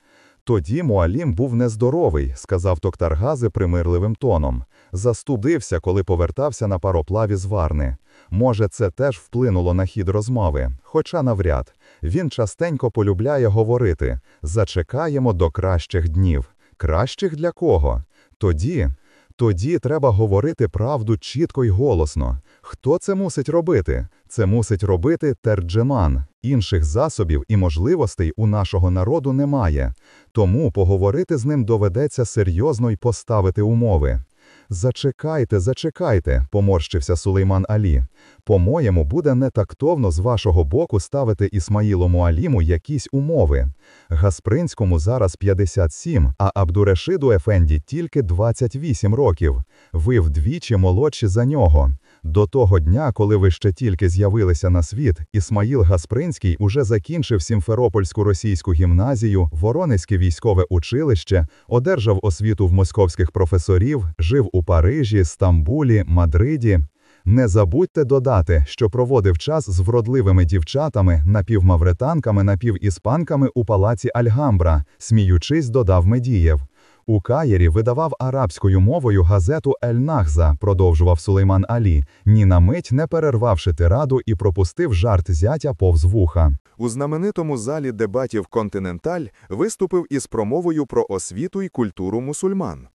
Тоді Муалім був нездоровий, сказав Токтаргази примирливим тоном. Застудився, коли повертався на пароплаві з Варни. Може, це теж вплинуло на хід розмови, хоча навряд. Він частенько полюбляє говорити зачекаємо до кращих днів. Кращих для кого? Тоді. Тоді треба говорити правду чітко й голосно. Хто це мусить робити? Це мусить робити терджеман. Інших засобів і можливостей у нашого народу немає. Тому поговорити з ним доведеться серйозно й поставити умови. Зачекайте, зачекайте, поморщився Сулейман Алі. По-моєму, буде не тактовно з вашого боку ставити Ісмаїлу Муаліму якісь умови. Гаспринському зараз 57, а Абдурешиду Ефенді тільки 28 років. Ви вдвічі молодші за нього. До того дня, коли ви ще тільки з'явилися на світ, Ісмаїл Гаспринський уже закінчив Сімферопольську російську гімназію, Воронезьке військове училище, одержав освіту в московських професорів, жив у Парижі, Стамбулі, Мадриді. Не забудьте додати, що проводив час з вродливими дівчатами, напівмавританками, напівіспанками у палаці Альгамбра, сміючись, додав Медієв. У Каєрі видавав арабською мовою газету Ель-Нахза, продовжував Сулейман Алі, ні на мить не перервавши тираду і пропустив жарт зятя повз вуха. У знаменитому залі дебатів «Континенталь» виступив із промовою про освіту і культуру мусульман.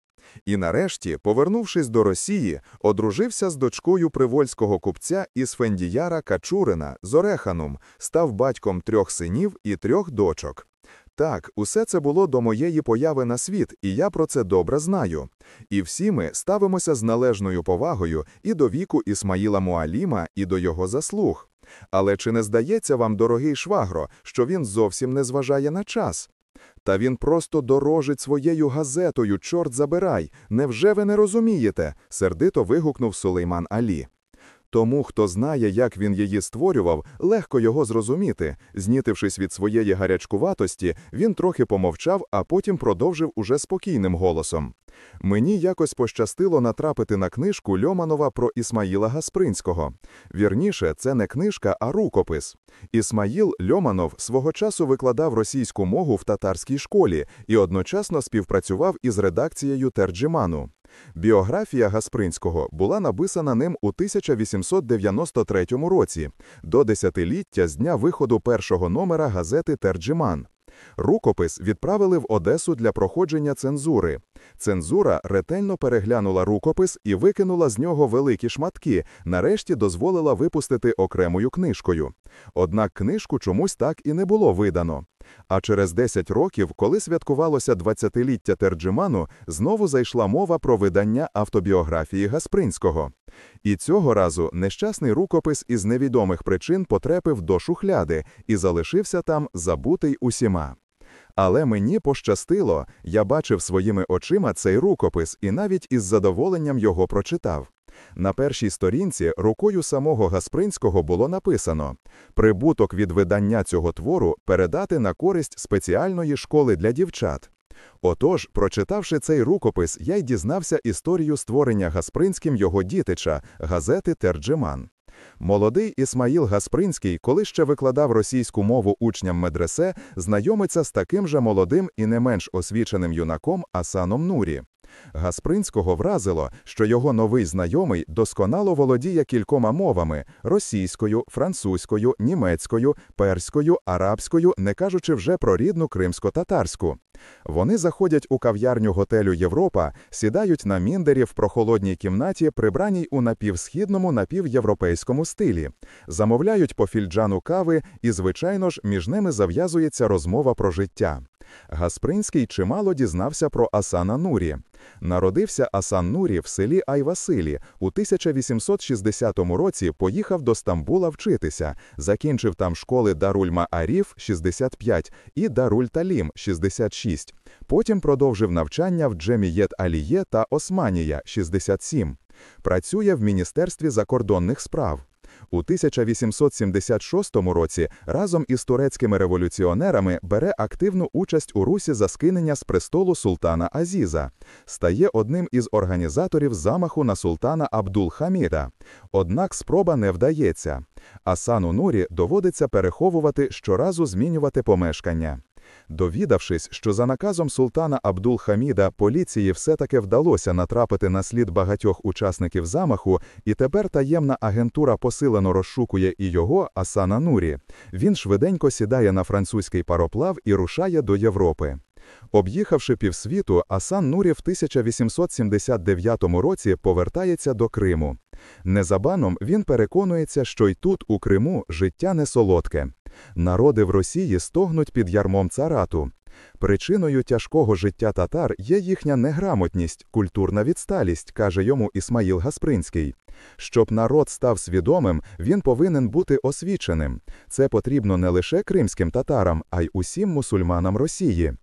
І нарешті, повернувшись до Росії, одружився з дочкою привольського купця Ісфендіяра Качурина з Ореханом, став батьком трьох синів і трьох дочок. Так, усе це було до моєї появи на світ, і я про це добре знаю. І всі ми ставимося з належною повагою і до віку Ісмаїла Муаліма, і до його заслуг. Але чи не здається вам, дорогий швагро, що він зовсім не зважає на час? Та він просто дорожить своєю газетою, чорт забирай. Невже ви не розумієте? сердито вигукнув Сулейман Алі. Тому, хто знає, як він її створював, легко його зрозуміти. Знітившись від своєї гарячкуватості, він трохи помовчав, а потім продовжив уже спокійним голосом. Мені якось пощастило натрапити на книжку Льоманова про Ісмаїла Гаспринського. Вірніше, це не книжка, а рукопис. Ісмаїл Льоманов свого часу викладав російську мову в татарській школі і одночасно співпрацював із редакцією Терджиману. Біографія Гаспринського була написана ним у 1893 році, до десятиліття з дня виходу першого номера газети Терджиман. Рукопис відправили в Одесу для проходження цензури. Цензура ретельно переглянула рукопис і викинула з нього великі шматки, нарешті дозволила випустити окремою книжкою. Однак книжку чомусь так і не було видано. А через 10 років, коли святкувалося 20-ліття Терджиману, знову зайшла мова про видання автобіографії Гаспринського. І цього разу нещасний рукопис із невідомих причин потрапив до шухляди і залишився там забутий усіма. Але мені пощастило, я бачив своїми очима цей рукопис і навіть із задоволенням його прочитав. На першій сторінці рукою самого Гаспринського було написано прибуток від видання цього твору передати на користь спеціальної школи для дівчат. Отож, прочитавши цей рукопис, я й дізнався історію створення Гаспринським його дітича, газети Терджиман. Молодий Ісмаїл Гаспринський, коли ще викладав російську мову учням медресе, знайомиться з таким же молодим і не менш освіченим юнаком Асаном Нурі. Гаспринського вразило, що його новий знайомий досконало володіє кількома мовами російською, французькою, німецькою, перською, арабською, не кажучи вже про рідну кримсько-татарську. Вони заходять у кав'ярню готелю Європа, сідають на міндері в прохолодній кімнаті, прибраній у напівсхідному напівєвропейському стилі, замовляють по фільджану кави, і, звичайно ж, між ними зав'язується розмова про життя. Гаспринський чимало дізнався про Асана Нурі. Народився Асан Нурі в селі Айвасилі. У 1860 році поїхав до Стамбула вчитися, закінчив там школи Даруль Мааріф 65 і Даруль Талім 66. Потім продовжив навчання в Джемієт Аліє та Османія 67. Працює в Міністерстві закордонних справ. У 1876 році разом із турецькими революціонерами бере активну участь у русі за скинення з престолу султана Азіза, стає одним із організаторів замаху на султана Абдул-Хаміда. Однак спроба не вдається. Асану Нурі доводиться переховувати щоразу змінювати помешкання. Довідавшись, що за наказом султана Абдул-Хаміда поліції все-таки вдалося натрапити на слід багатьох учасників замаху, і тепер таємна агентура посилено розшукує і його, Асана Нурі, він швиденько сідає на французький пароплав і рушає до Європи. Об'їхавши півсвіту, Асан Нурі в 1879 році повертається до Криму. Незабаном він переконується, що й тут, у Криму, життя не солодке. Народи в Росії стогнуть під ярмом царату. Причиною тяжкого життя татар є їхня неграмотність, культурна відсталість, каже йому Ісмаїл Гаспринський. Щоб народ став свідомим, він повинен бути освіченим. Це потрібно не лише кримським татарам, а й усім мусульманам Росії.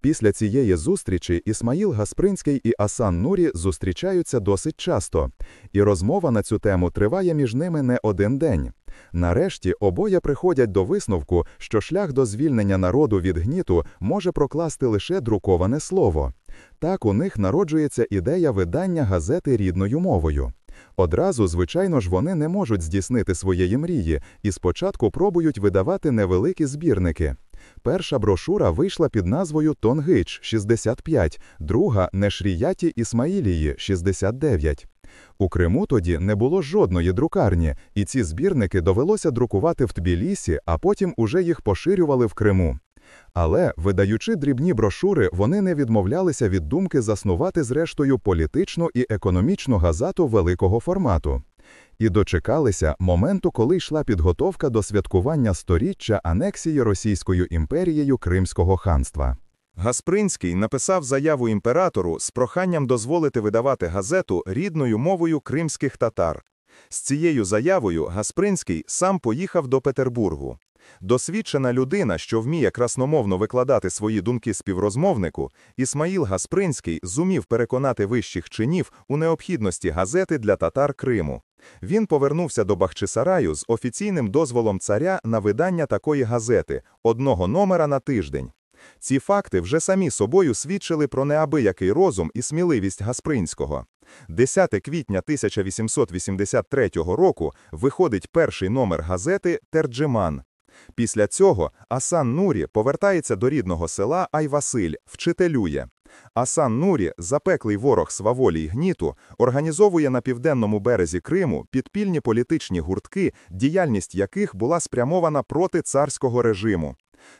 Після цієї зустрічі Ісмаїл Гаспринський і Асан Нурі зустрічаються досить часто, і розмова на цю тему триває між ними не один день. Нарешті обоє приходять до висновку, що шлях до звільнення народу від гніту може прокласти лише друковане слово. Так у них народжується ідея видання газети рідною мовою. Одразу, звичайно ж, вони не можуть здійснити своєї мрії і спочатку пробують видавати невеликі збірники. Перша брошура вийшла під назвою Тонгич 65, друга Нешріяті Ісмаїлії 69. У Криму тоді не було жодної друкарні, і ці збірники довелося друкувати в Тбілісі, а потім уже їх поширювали в Криму. Але, видаючи дрібні брошури, вони не відмовлялися від думки заснувати зрештою політичну і економічну газету великого формату. І дочекалися моменту, коли йшла підготовка до святкування сторіччя анексії Російською імперією Кримського ханства. Гаспринський написав заяву імператору з проханням дозволити видавати газету рідною мовою кримських татар. З цією заявою Гаспринський сам поїхав до Петербургу. Досвідчена людина, що вміє красномовно викладати свої думки співрозмовнику, Ісмаїл Гаспринський зумів переконати вищих чинів у необхідності газети для татар Криму. Він повернувся до Бахчисараю з офіційним дозволом царя на видання такої газети одного номера на тиждень. Ці факти вже самі собою свідчили про неабиякий розум і сміливість Гаспринського. 10 квітня 1883 року виходить перший номер газети Терджиман. Після цього Асан Нурі повертається до рідного села Айвасиль, вчителює. Асан Нурі, запеклий ворог сваволі й гніту, організовує на південному березі Криму підпільні політичні гуртки, діяльність яких була спрямована проти царського режиму.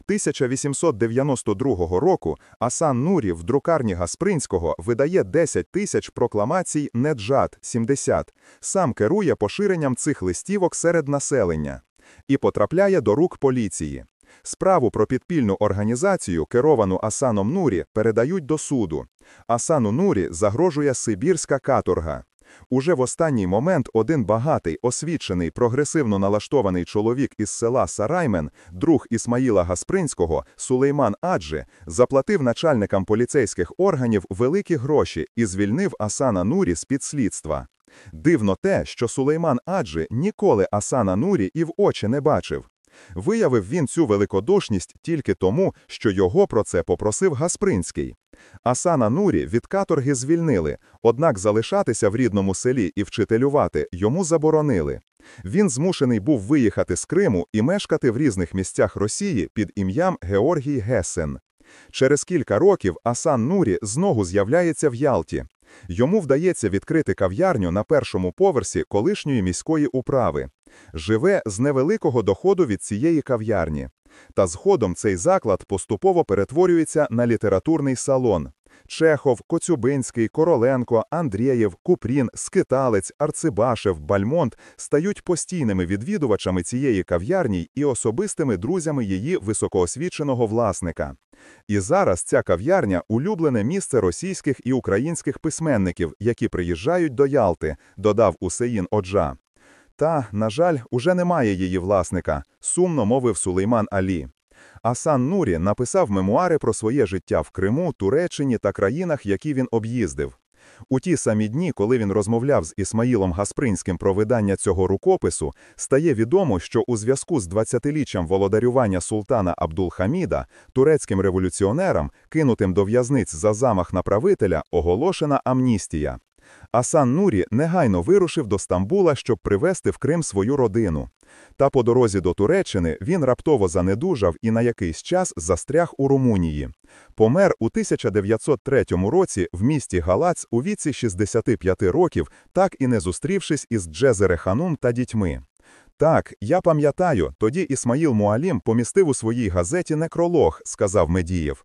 1892 року Асан Нурі в друкарні Гаспринського видає 10 тисяч прокламацій «Неджат» 70, сам керує поширенням цих листівок серед населення і потрапляє до рук поліції. Справу про підпільну організацію, керовану Асаном Нурі, передають до суду. Асану Нурі загрожує Сибірська каторга. Уже в останній момент один багатий, освічений, прогресивно налаштований чоловік із села Сараймен, друг Ісмаїла Гаспринського, Сулейман Аджи, заплатив начальникам поліцейських органів великі гроші і звільнив Асана Нурі з під слідства. Дивно те, що Сулейман Аджи ніколи Асана Нурі і в очі не бачив. Виявив він цю великодушність тільки тому, що його про це попросив Гаспринський. Асана Нурі від каторги звільнили, однак залишатися в рідному селі і вчителювати йому заборонили. Він змушений був виїхати з Криму і мешкати в різних місцях Росії під ім'ям Георгій Гесен. Через кілька років Асан Нурі знову з'являється в Ялті. Йому вдається відкрити кав'ярню на першому поверсі колишньої міської управи. Живе з невеликого доходу від цієї кав'ярні. Та згодом цей заклад поступово перетворюється на літературний салон. Чехов, Коцюбинський, Короленко, Андрієв, Купрін, Скиталець, Арцибашев, Бальмонт стають постійними відвідувачами цієї кав'ярні і особистими друзями її високоосвіченого власника. І зараз ця кав'ярня улюблене місце російських і українських письменників, які приїжджають до Ялти, додав Усеїн Оджа. Та, на жаль, уже немає її власника, сумно мовив Сулейман Алі. Асан Нурі написав мемуари про своє життя в Криму, Туреччині та країнах, які він об'їздив. У ті самі дні, коли він розмовляв з Ісмаїлом Гаспринським про видання цього рукопису, стає відомо, що у зв'язку з 20-ліччям володарювання султана Абдул-Хаміда турецьким революціонерам, кинутим до в'язниць за замах на правителя, оголошена амністія. Асан Нурі негайно вирушив до Стамбула, щоб привезти в Крим свою родину. Та по дорозі до Туреччини він раптово занедужав і на якийсь час застряг у Румунії. Помер у 1903 році в місті Галац у віці 65 років, так і не зустрівшись із Джезере Ханум та дітьми. Так, я пам'ятаю, тоді Ісмаїл Муалім помістив у своїй газеті некролог, сказав Медієв.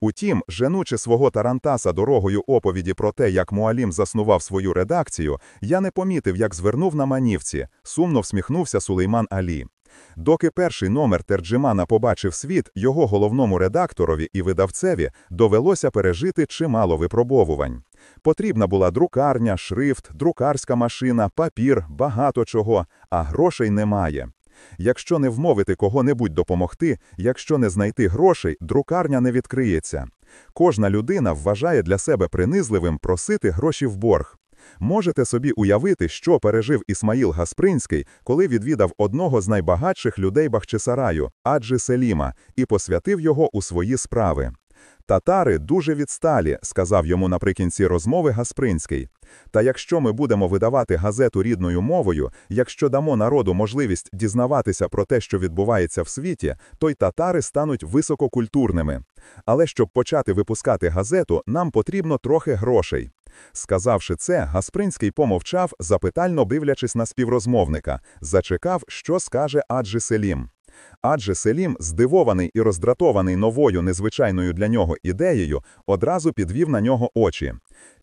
Утім, женучи свого Тарантаса дорогою оповіді про те, як Муалім заснував свою редакцію, я не помітив, як звернув на манівці, сумно всміхнувся Сулейман Алі. Доки перший номер Терджимана побачив світ, його головному редакторові і видавцеві довелося пережити чимало випробовувань. Потрібна була друкарня, шрифт, друкарська машина, папір, багато чого, а грошей немає. Якщо не вмовити кого-небудь допомогти, якщо не знайти грошей, друкарня не відкриється. Кожна людина вважає для себе принизливим просити гроші в борг. Можете собі уявити, що пережив Ісмаїл Гаспринський, коли відвідав одного з найбагатших людей Бахчисараю, Аджи Селіма, і посвятив його у свої справи. Татари дуже відсталі, сказав йому наприкінці розмови Гаспринський. Та якщо ми будемо видавати газету рідною мовою, якщо дамо народу можливість дізнаватися про те, що відбувається в світі, то й татари стануть висококультурними. Але щоб почати випускати газету, нам потрібно трохи грошей. Сказавши це, Гаспринський помовчав, запитально дивлячись на співрозмовника, зачекав, що скаже Аджи Селім. Адже Селім, здивований і роздратований новою незвичайною для нього ідеєю, одразу підвів на нього очі.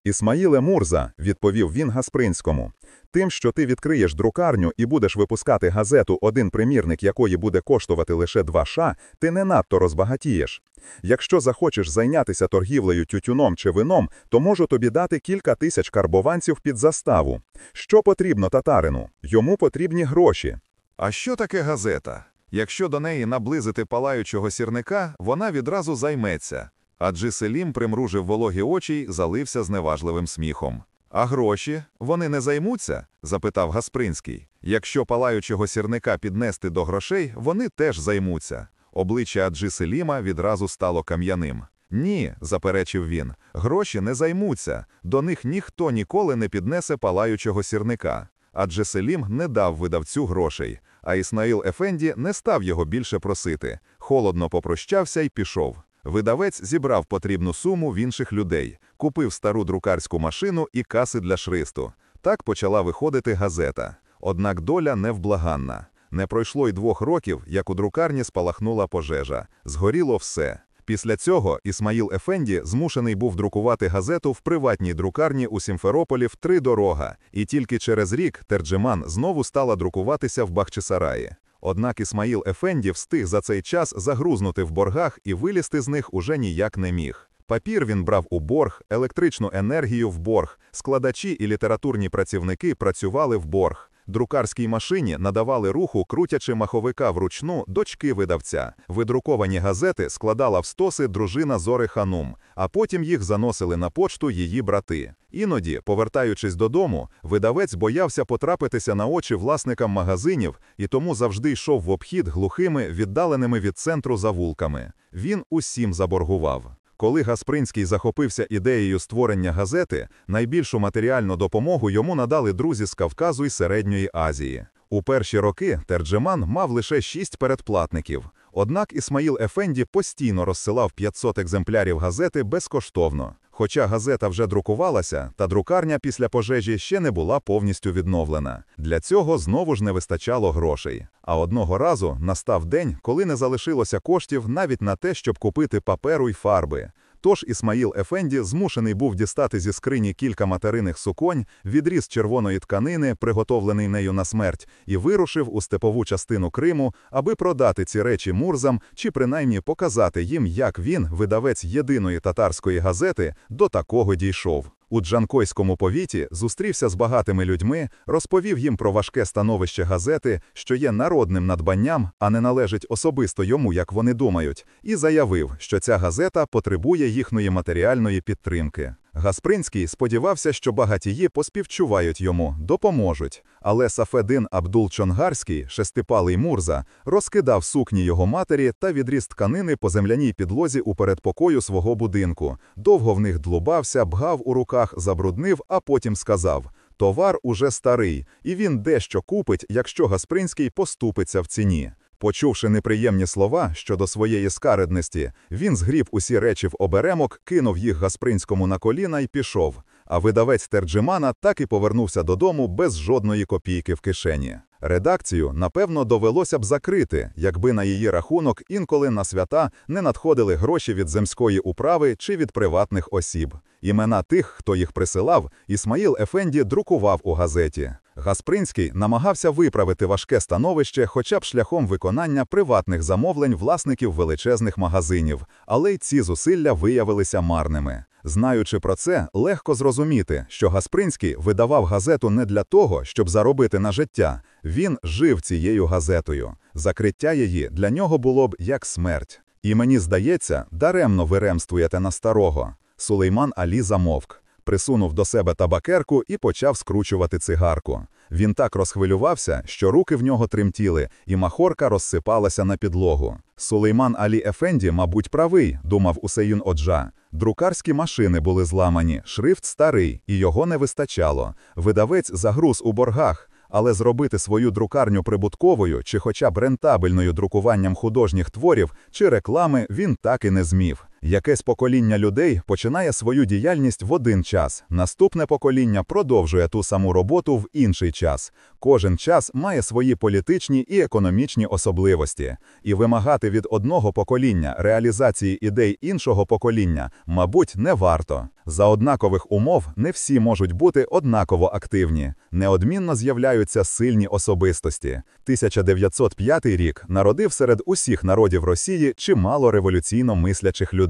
Ісмаїле Мурза, відповів він Гаспринському, тим, що ти відкриєш друкарню і будеш випускати газету, один примірник якої буде коштувати лише два ша, ти не надто розбагатієш. Якщо захочеш зайнятися торгівлею тютюном чи вином, то можу тобі дати кілька тисяч карбованців під заставу. Що потрібно татарину? Йому потрібні гроші. А що таке газета? Якщо до неї наблизити палаючого сірника, вона відразу займеться. Адже Селім примружив вологі очі й залився зневажливим сміхом. А гроші вони не займуться? запитав Гаспринський. Якщо палаючого сірника піднести до грошей, вони теж займуться. Обличчя Аджи Селіма відразу стало кам'яним. Ні, заперечив він, гроші не займуться, до них ніхто ніколи не піднесе палаючого сірника. Адже Селім не дав видавцю грошей, а Існаїл Ефенді не став його більше просити. Холодно попрощався і пішов. Видавець зібрав потрібну суму в інших людей, купив стару друкарську машину і каси для шристу. Так почала виходити газета. Однак доля невблаганна. Не пройшло й двох років, як у друкарні спалахнула пожежа. Згоріло все. Після цього Ісмаїл Ефенді змушений був друкувати газету в приватній друкарні у Сімферополі в три дорога, і тільки через рік Терджеман знову стала друкуватися в Бахчисараї. Однак Ісмаїл Ефенді встиг за цей час загрузнути в боргах і вилізти з них уже ніяк не міг. Папір він брав у борг, електричну енергію в борг, складачі і літературні працівники працювали в борг. Друкарській машині надавали руху, крутячи маховика вручну дочки видавця. Видруковані газети складала в стоси дружина Зори Ханум, а потім їх заносили на почту її брати. Іноді, повертаючись додому, видавець боявся потрапитися на очі власникам магазинів і тому завжди йшов в обхід глухими, віддаленими від центру завулками. Він усім заборгував. Коли Гаспринський захопився ідеєю створення газети, найбільшу матеріальну допомогу йому надали друзі з Кавказу і Середньої Азії. У перші роки Терджеман мав лише шість передплатників. Однак Ісмаїл Ефенді постійно розсилав 500 екземплярів газети безкоштовно. Хоча газета вже друкувалася, та друкарня після пожежі ще не була повністю відновлена. Для цього знову ж не вистачало грошей. А одного разу настав день, коли не залишилося коштів навіть на те, щоб купити паперу й фарби. Тож Ісмаїл Ефенді змушений був дістати зі скрині кілька материних суконь, відріз червоної тканини, приготовлений нею на смерть, і вирушив у степову частину Криму, аби продати ці речі мурзам чи принаймні показати їм, як він, видавець єдиної татарської газети, до такого дійшов. У Джанкойському повіті зустрівся з багатими людьми, розповів їм про важке становище газети, що є народним надбанням, а не належить особисто йому, як вони думають, і заявив, що ця газета потребує їхньої матеріальної підтримки. Гаспринський сподівався, що багатії поспівчувають йому, допоможуть. Але Сафедин Абдул Чонгарський, шестипалий Мурза, розкидав сукні його матері та відріз тканини по земляній підлозі у передпокою свого будинку. Довго в них длубався, бгав у руках, забруднив, а потім сказав: Товар уже старий, і він дещо купить, якщо Гаспринський поступиться в ціні. Почувши неприємні слова щодо своєї скаредності, він згріб усі речі в оберемок, кинув їх Гаспринському на коліна і пішов. А видавець Терджимана так і повернувся додому без жодної копійки в кишені. Редакцію, напевно, довелося б закрити, якби на її рахунок інколи на свята не надходили гроші від земської управи чи від приватних осіб. Імена тих, хто їх присилав, Ісмаїл Ефенді друкував у газеті. Гаспринський намагався виправити важке становище хоча б шляхом виконання приватних замовлень власників величезних магазинів, але й ці зусилля виявилися марними. Знаючи про це, легко зрозуміти, що Гаспринський видавав газету не для того, щоб заробити на життя. Він жив цією газетою. Закриття її для нього було б як смерть. І мені здається, даремно ви ремствуєте на старого. Сулейман Алі замовк, присунув до себе табакерку і почав скручувати цигарку. Він так розхвилювався, що руки в нього тремтіли, і махорка розсипалася на підлогу. Сулейман Алі Ефенді, мабуть, правий, думав Усеїн Оджа. Друкарські машини були зламані, шрифт старий, і його не вистачало. Видавець загруз у боргах. Але зробити свою друкарню прибутковою чи хоча б рентабельною друкуванням художніх творів чи реклами він так і не змів. Якесь покоління людей починає свою діяльність в один час, наступне покоління продовжує ту саму роботу в інший час. Кожен час має свої політичні і економічні особливості, і вимагати від одного покоління реалізації ідей іншого покоління, мабуть, не варто. За однакових умов не всі можуть бути однаково активні, неодмінно з'являються сильні особистості. 1905 рік народив серед усіх народів Росії чимало революційно мислячих людей.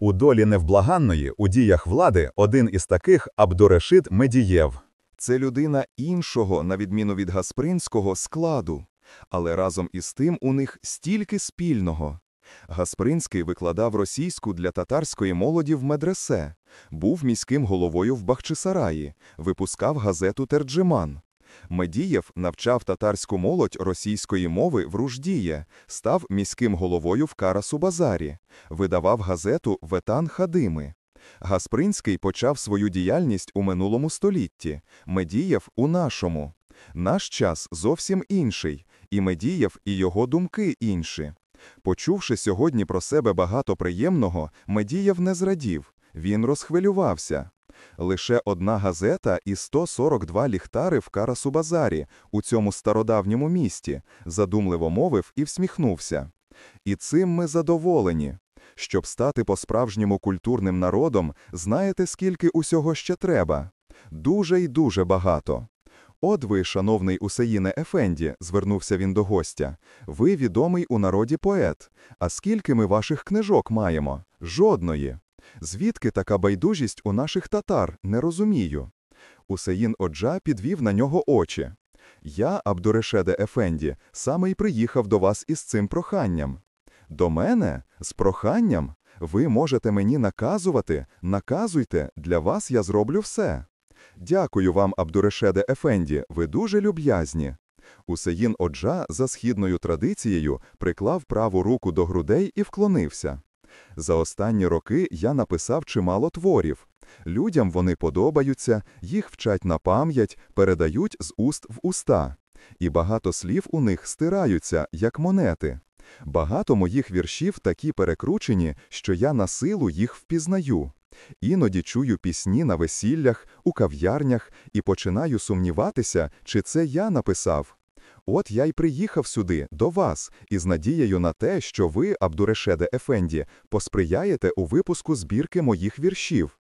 У долі невблаганної, у діях влади, один із таких Абдурешид Медієв. Це людина іншого, на відміну від Гаспринського, складу. Але разом із тим у них стільки спільного. Гаспринський викладав російську для татарської молоді в медресе, був міським головою в Бахчисараї, випускав газету «Терджиман». Медієв навчав татарську молодь російської мови в Руждіє, став міським головою в Карасу-Базарі, видавав газету «Ветан Хадими». Гаспринський почав свою діяльність у минулому столітті, Медієв – у нашому. Наш час зовсім інший, і Медієв, і його думки інші. Почувши сьогодні про себе багато приємного, Медієв не зрадів, він розхвилювався. Лише одна газета і 142 ліхтари в Карасу-Базарі, у цьому стародавньому місті, задумливо мовив і всміхнувся. І цим ми задоволені. Щоб стати по-справжньому культурним народом, знаєте, скільки усього ще треба? Дуже й дуже багато. От ви, шановний Усеїне Ефенді, звернувся він до гостя, ви відомий у народі поет. А скільки ми ваших книжок маємо? Жодної. Звідки така байдужість у наших татар, не розумію. Усеїн Оджа підвів на нього очі. Я, Абдурешеде Ефенді, саме й приїхав до вас із цим проханням. До мене? З проханням? Ви можете мені наказувати, наказуйте, для вас я зроблю все. Дякую вам, Абдурешеде Ефенді, ви дуже люб'язні. Усеїн Оджа за східною традицією приклав праву руку до грудей і вклонився. За останні роки я написав чимало творів. Людям вони подобаються, їх вчать на пам'ять, передають з уст в уста. І багато слів у них стираються, як монети. Багато моїх віршів такі перекручені, що я на силу їх впізнаю. Іноді чую пісні на весіллях, у кав'ярнях і починаю сумніватися, чи це я написав. От я й приїхав сюди, до вас, із надією на те, що ви, Абдурешеде Ефенді, посприяєте у випуску збірки моїх віршів.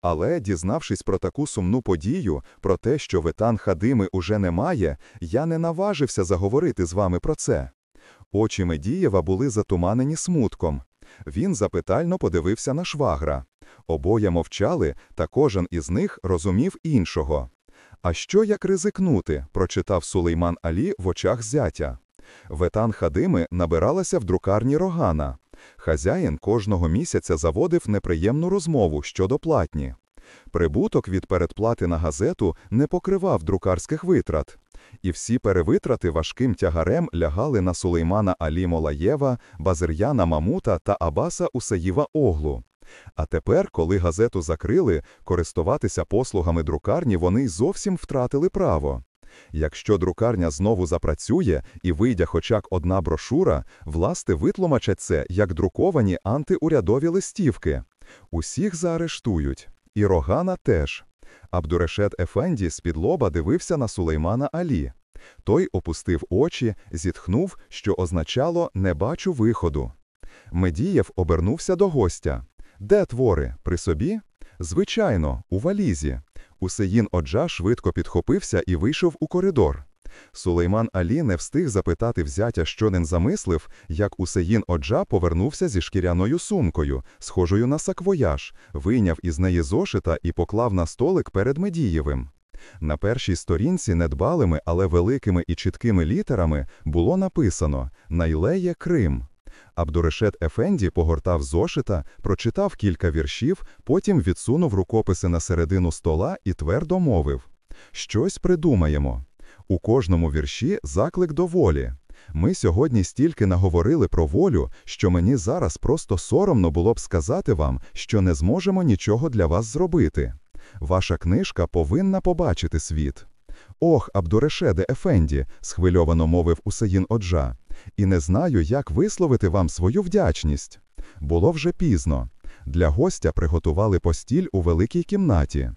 Але, дізнавшись про таку сумну подію, про те, що ветан Хадими уже немає, я не наважився заговорити з вами про це. Очі Медієва були затуманені смутком. Він запитально подивився на швагра. Обоє мовчали, та кожен із них розумів іншого. А що як ризикнути? прочитав Сулейман Алі в очах зятя. Ветан Хадими набиралася в друкарні рогана. Хазяїн кожного місяця заводив неприємну розмову щодо платні. Прибуток від передплати на газету не покривав друкарських витрат. І всі перевитрати важким тягарем лягали на Сулеймана Алі Молаєва, Базир'яна Мамута та Абаса Усаїва Оглу. А тепер, коли газету закрили, користуватися послугами друкарні вони зовсім втратили право. Якщо друкарня знову запрацює і вийде хоча б одна брошура, власти витлумачать це як друковані антиурядові листівки. Усіх заарештують. І Рогана теж. Абдурешет Ефенді з-під лоба дивився на Сулеймана Алі. Той опустив очі, зітхнув, що означало «не бачу виходу». Медієв обернувся до гостя. Де твори? При собі? Звичайно, у валізі. Усеїн Оджа швидко підхопився і вийшов у коридор. Сулейман Алі не встиг запитати зятя, що він замислив, як Усеїн Оджа повернувся зі шкіряною сумкою, схожою на саквояж, вийняв із неї зошита і поклав на столик перед Медієвим. На першій сторінці недбалими, але великими і чіткими літерами було написано «Найлеє Крим». Абдурешет Ефенді погортав зошита, прочитав кілька віршів, потім відсунув рукописи на середину стола і твердо мовив «Щось придумаємо». У кожному вірші заклик до волі. Ми сьогодні стільки наговорили про волю, що мені зараз просто соромно було б сказати вам, що не зможемо нічого для вас зробити. Ваша книжка повинна побачити світ. Ох, Абдурешеде Ефенді, схвильовано мовив Усеїн Оджа, і не знаю, як висловити вам свою вдячність. Було вже пізно. Для гостя приготували постіль у великій кімнаті.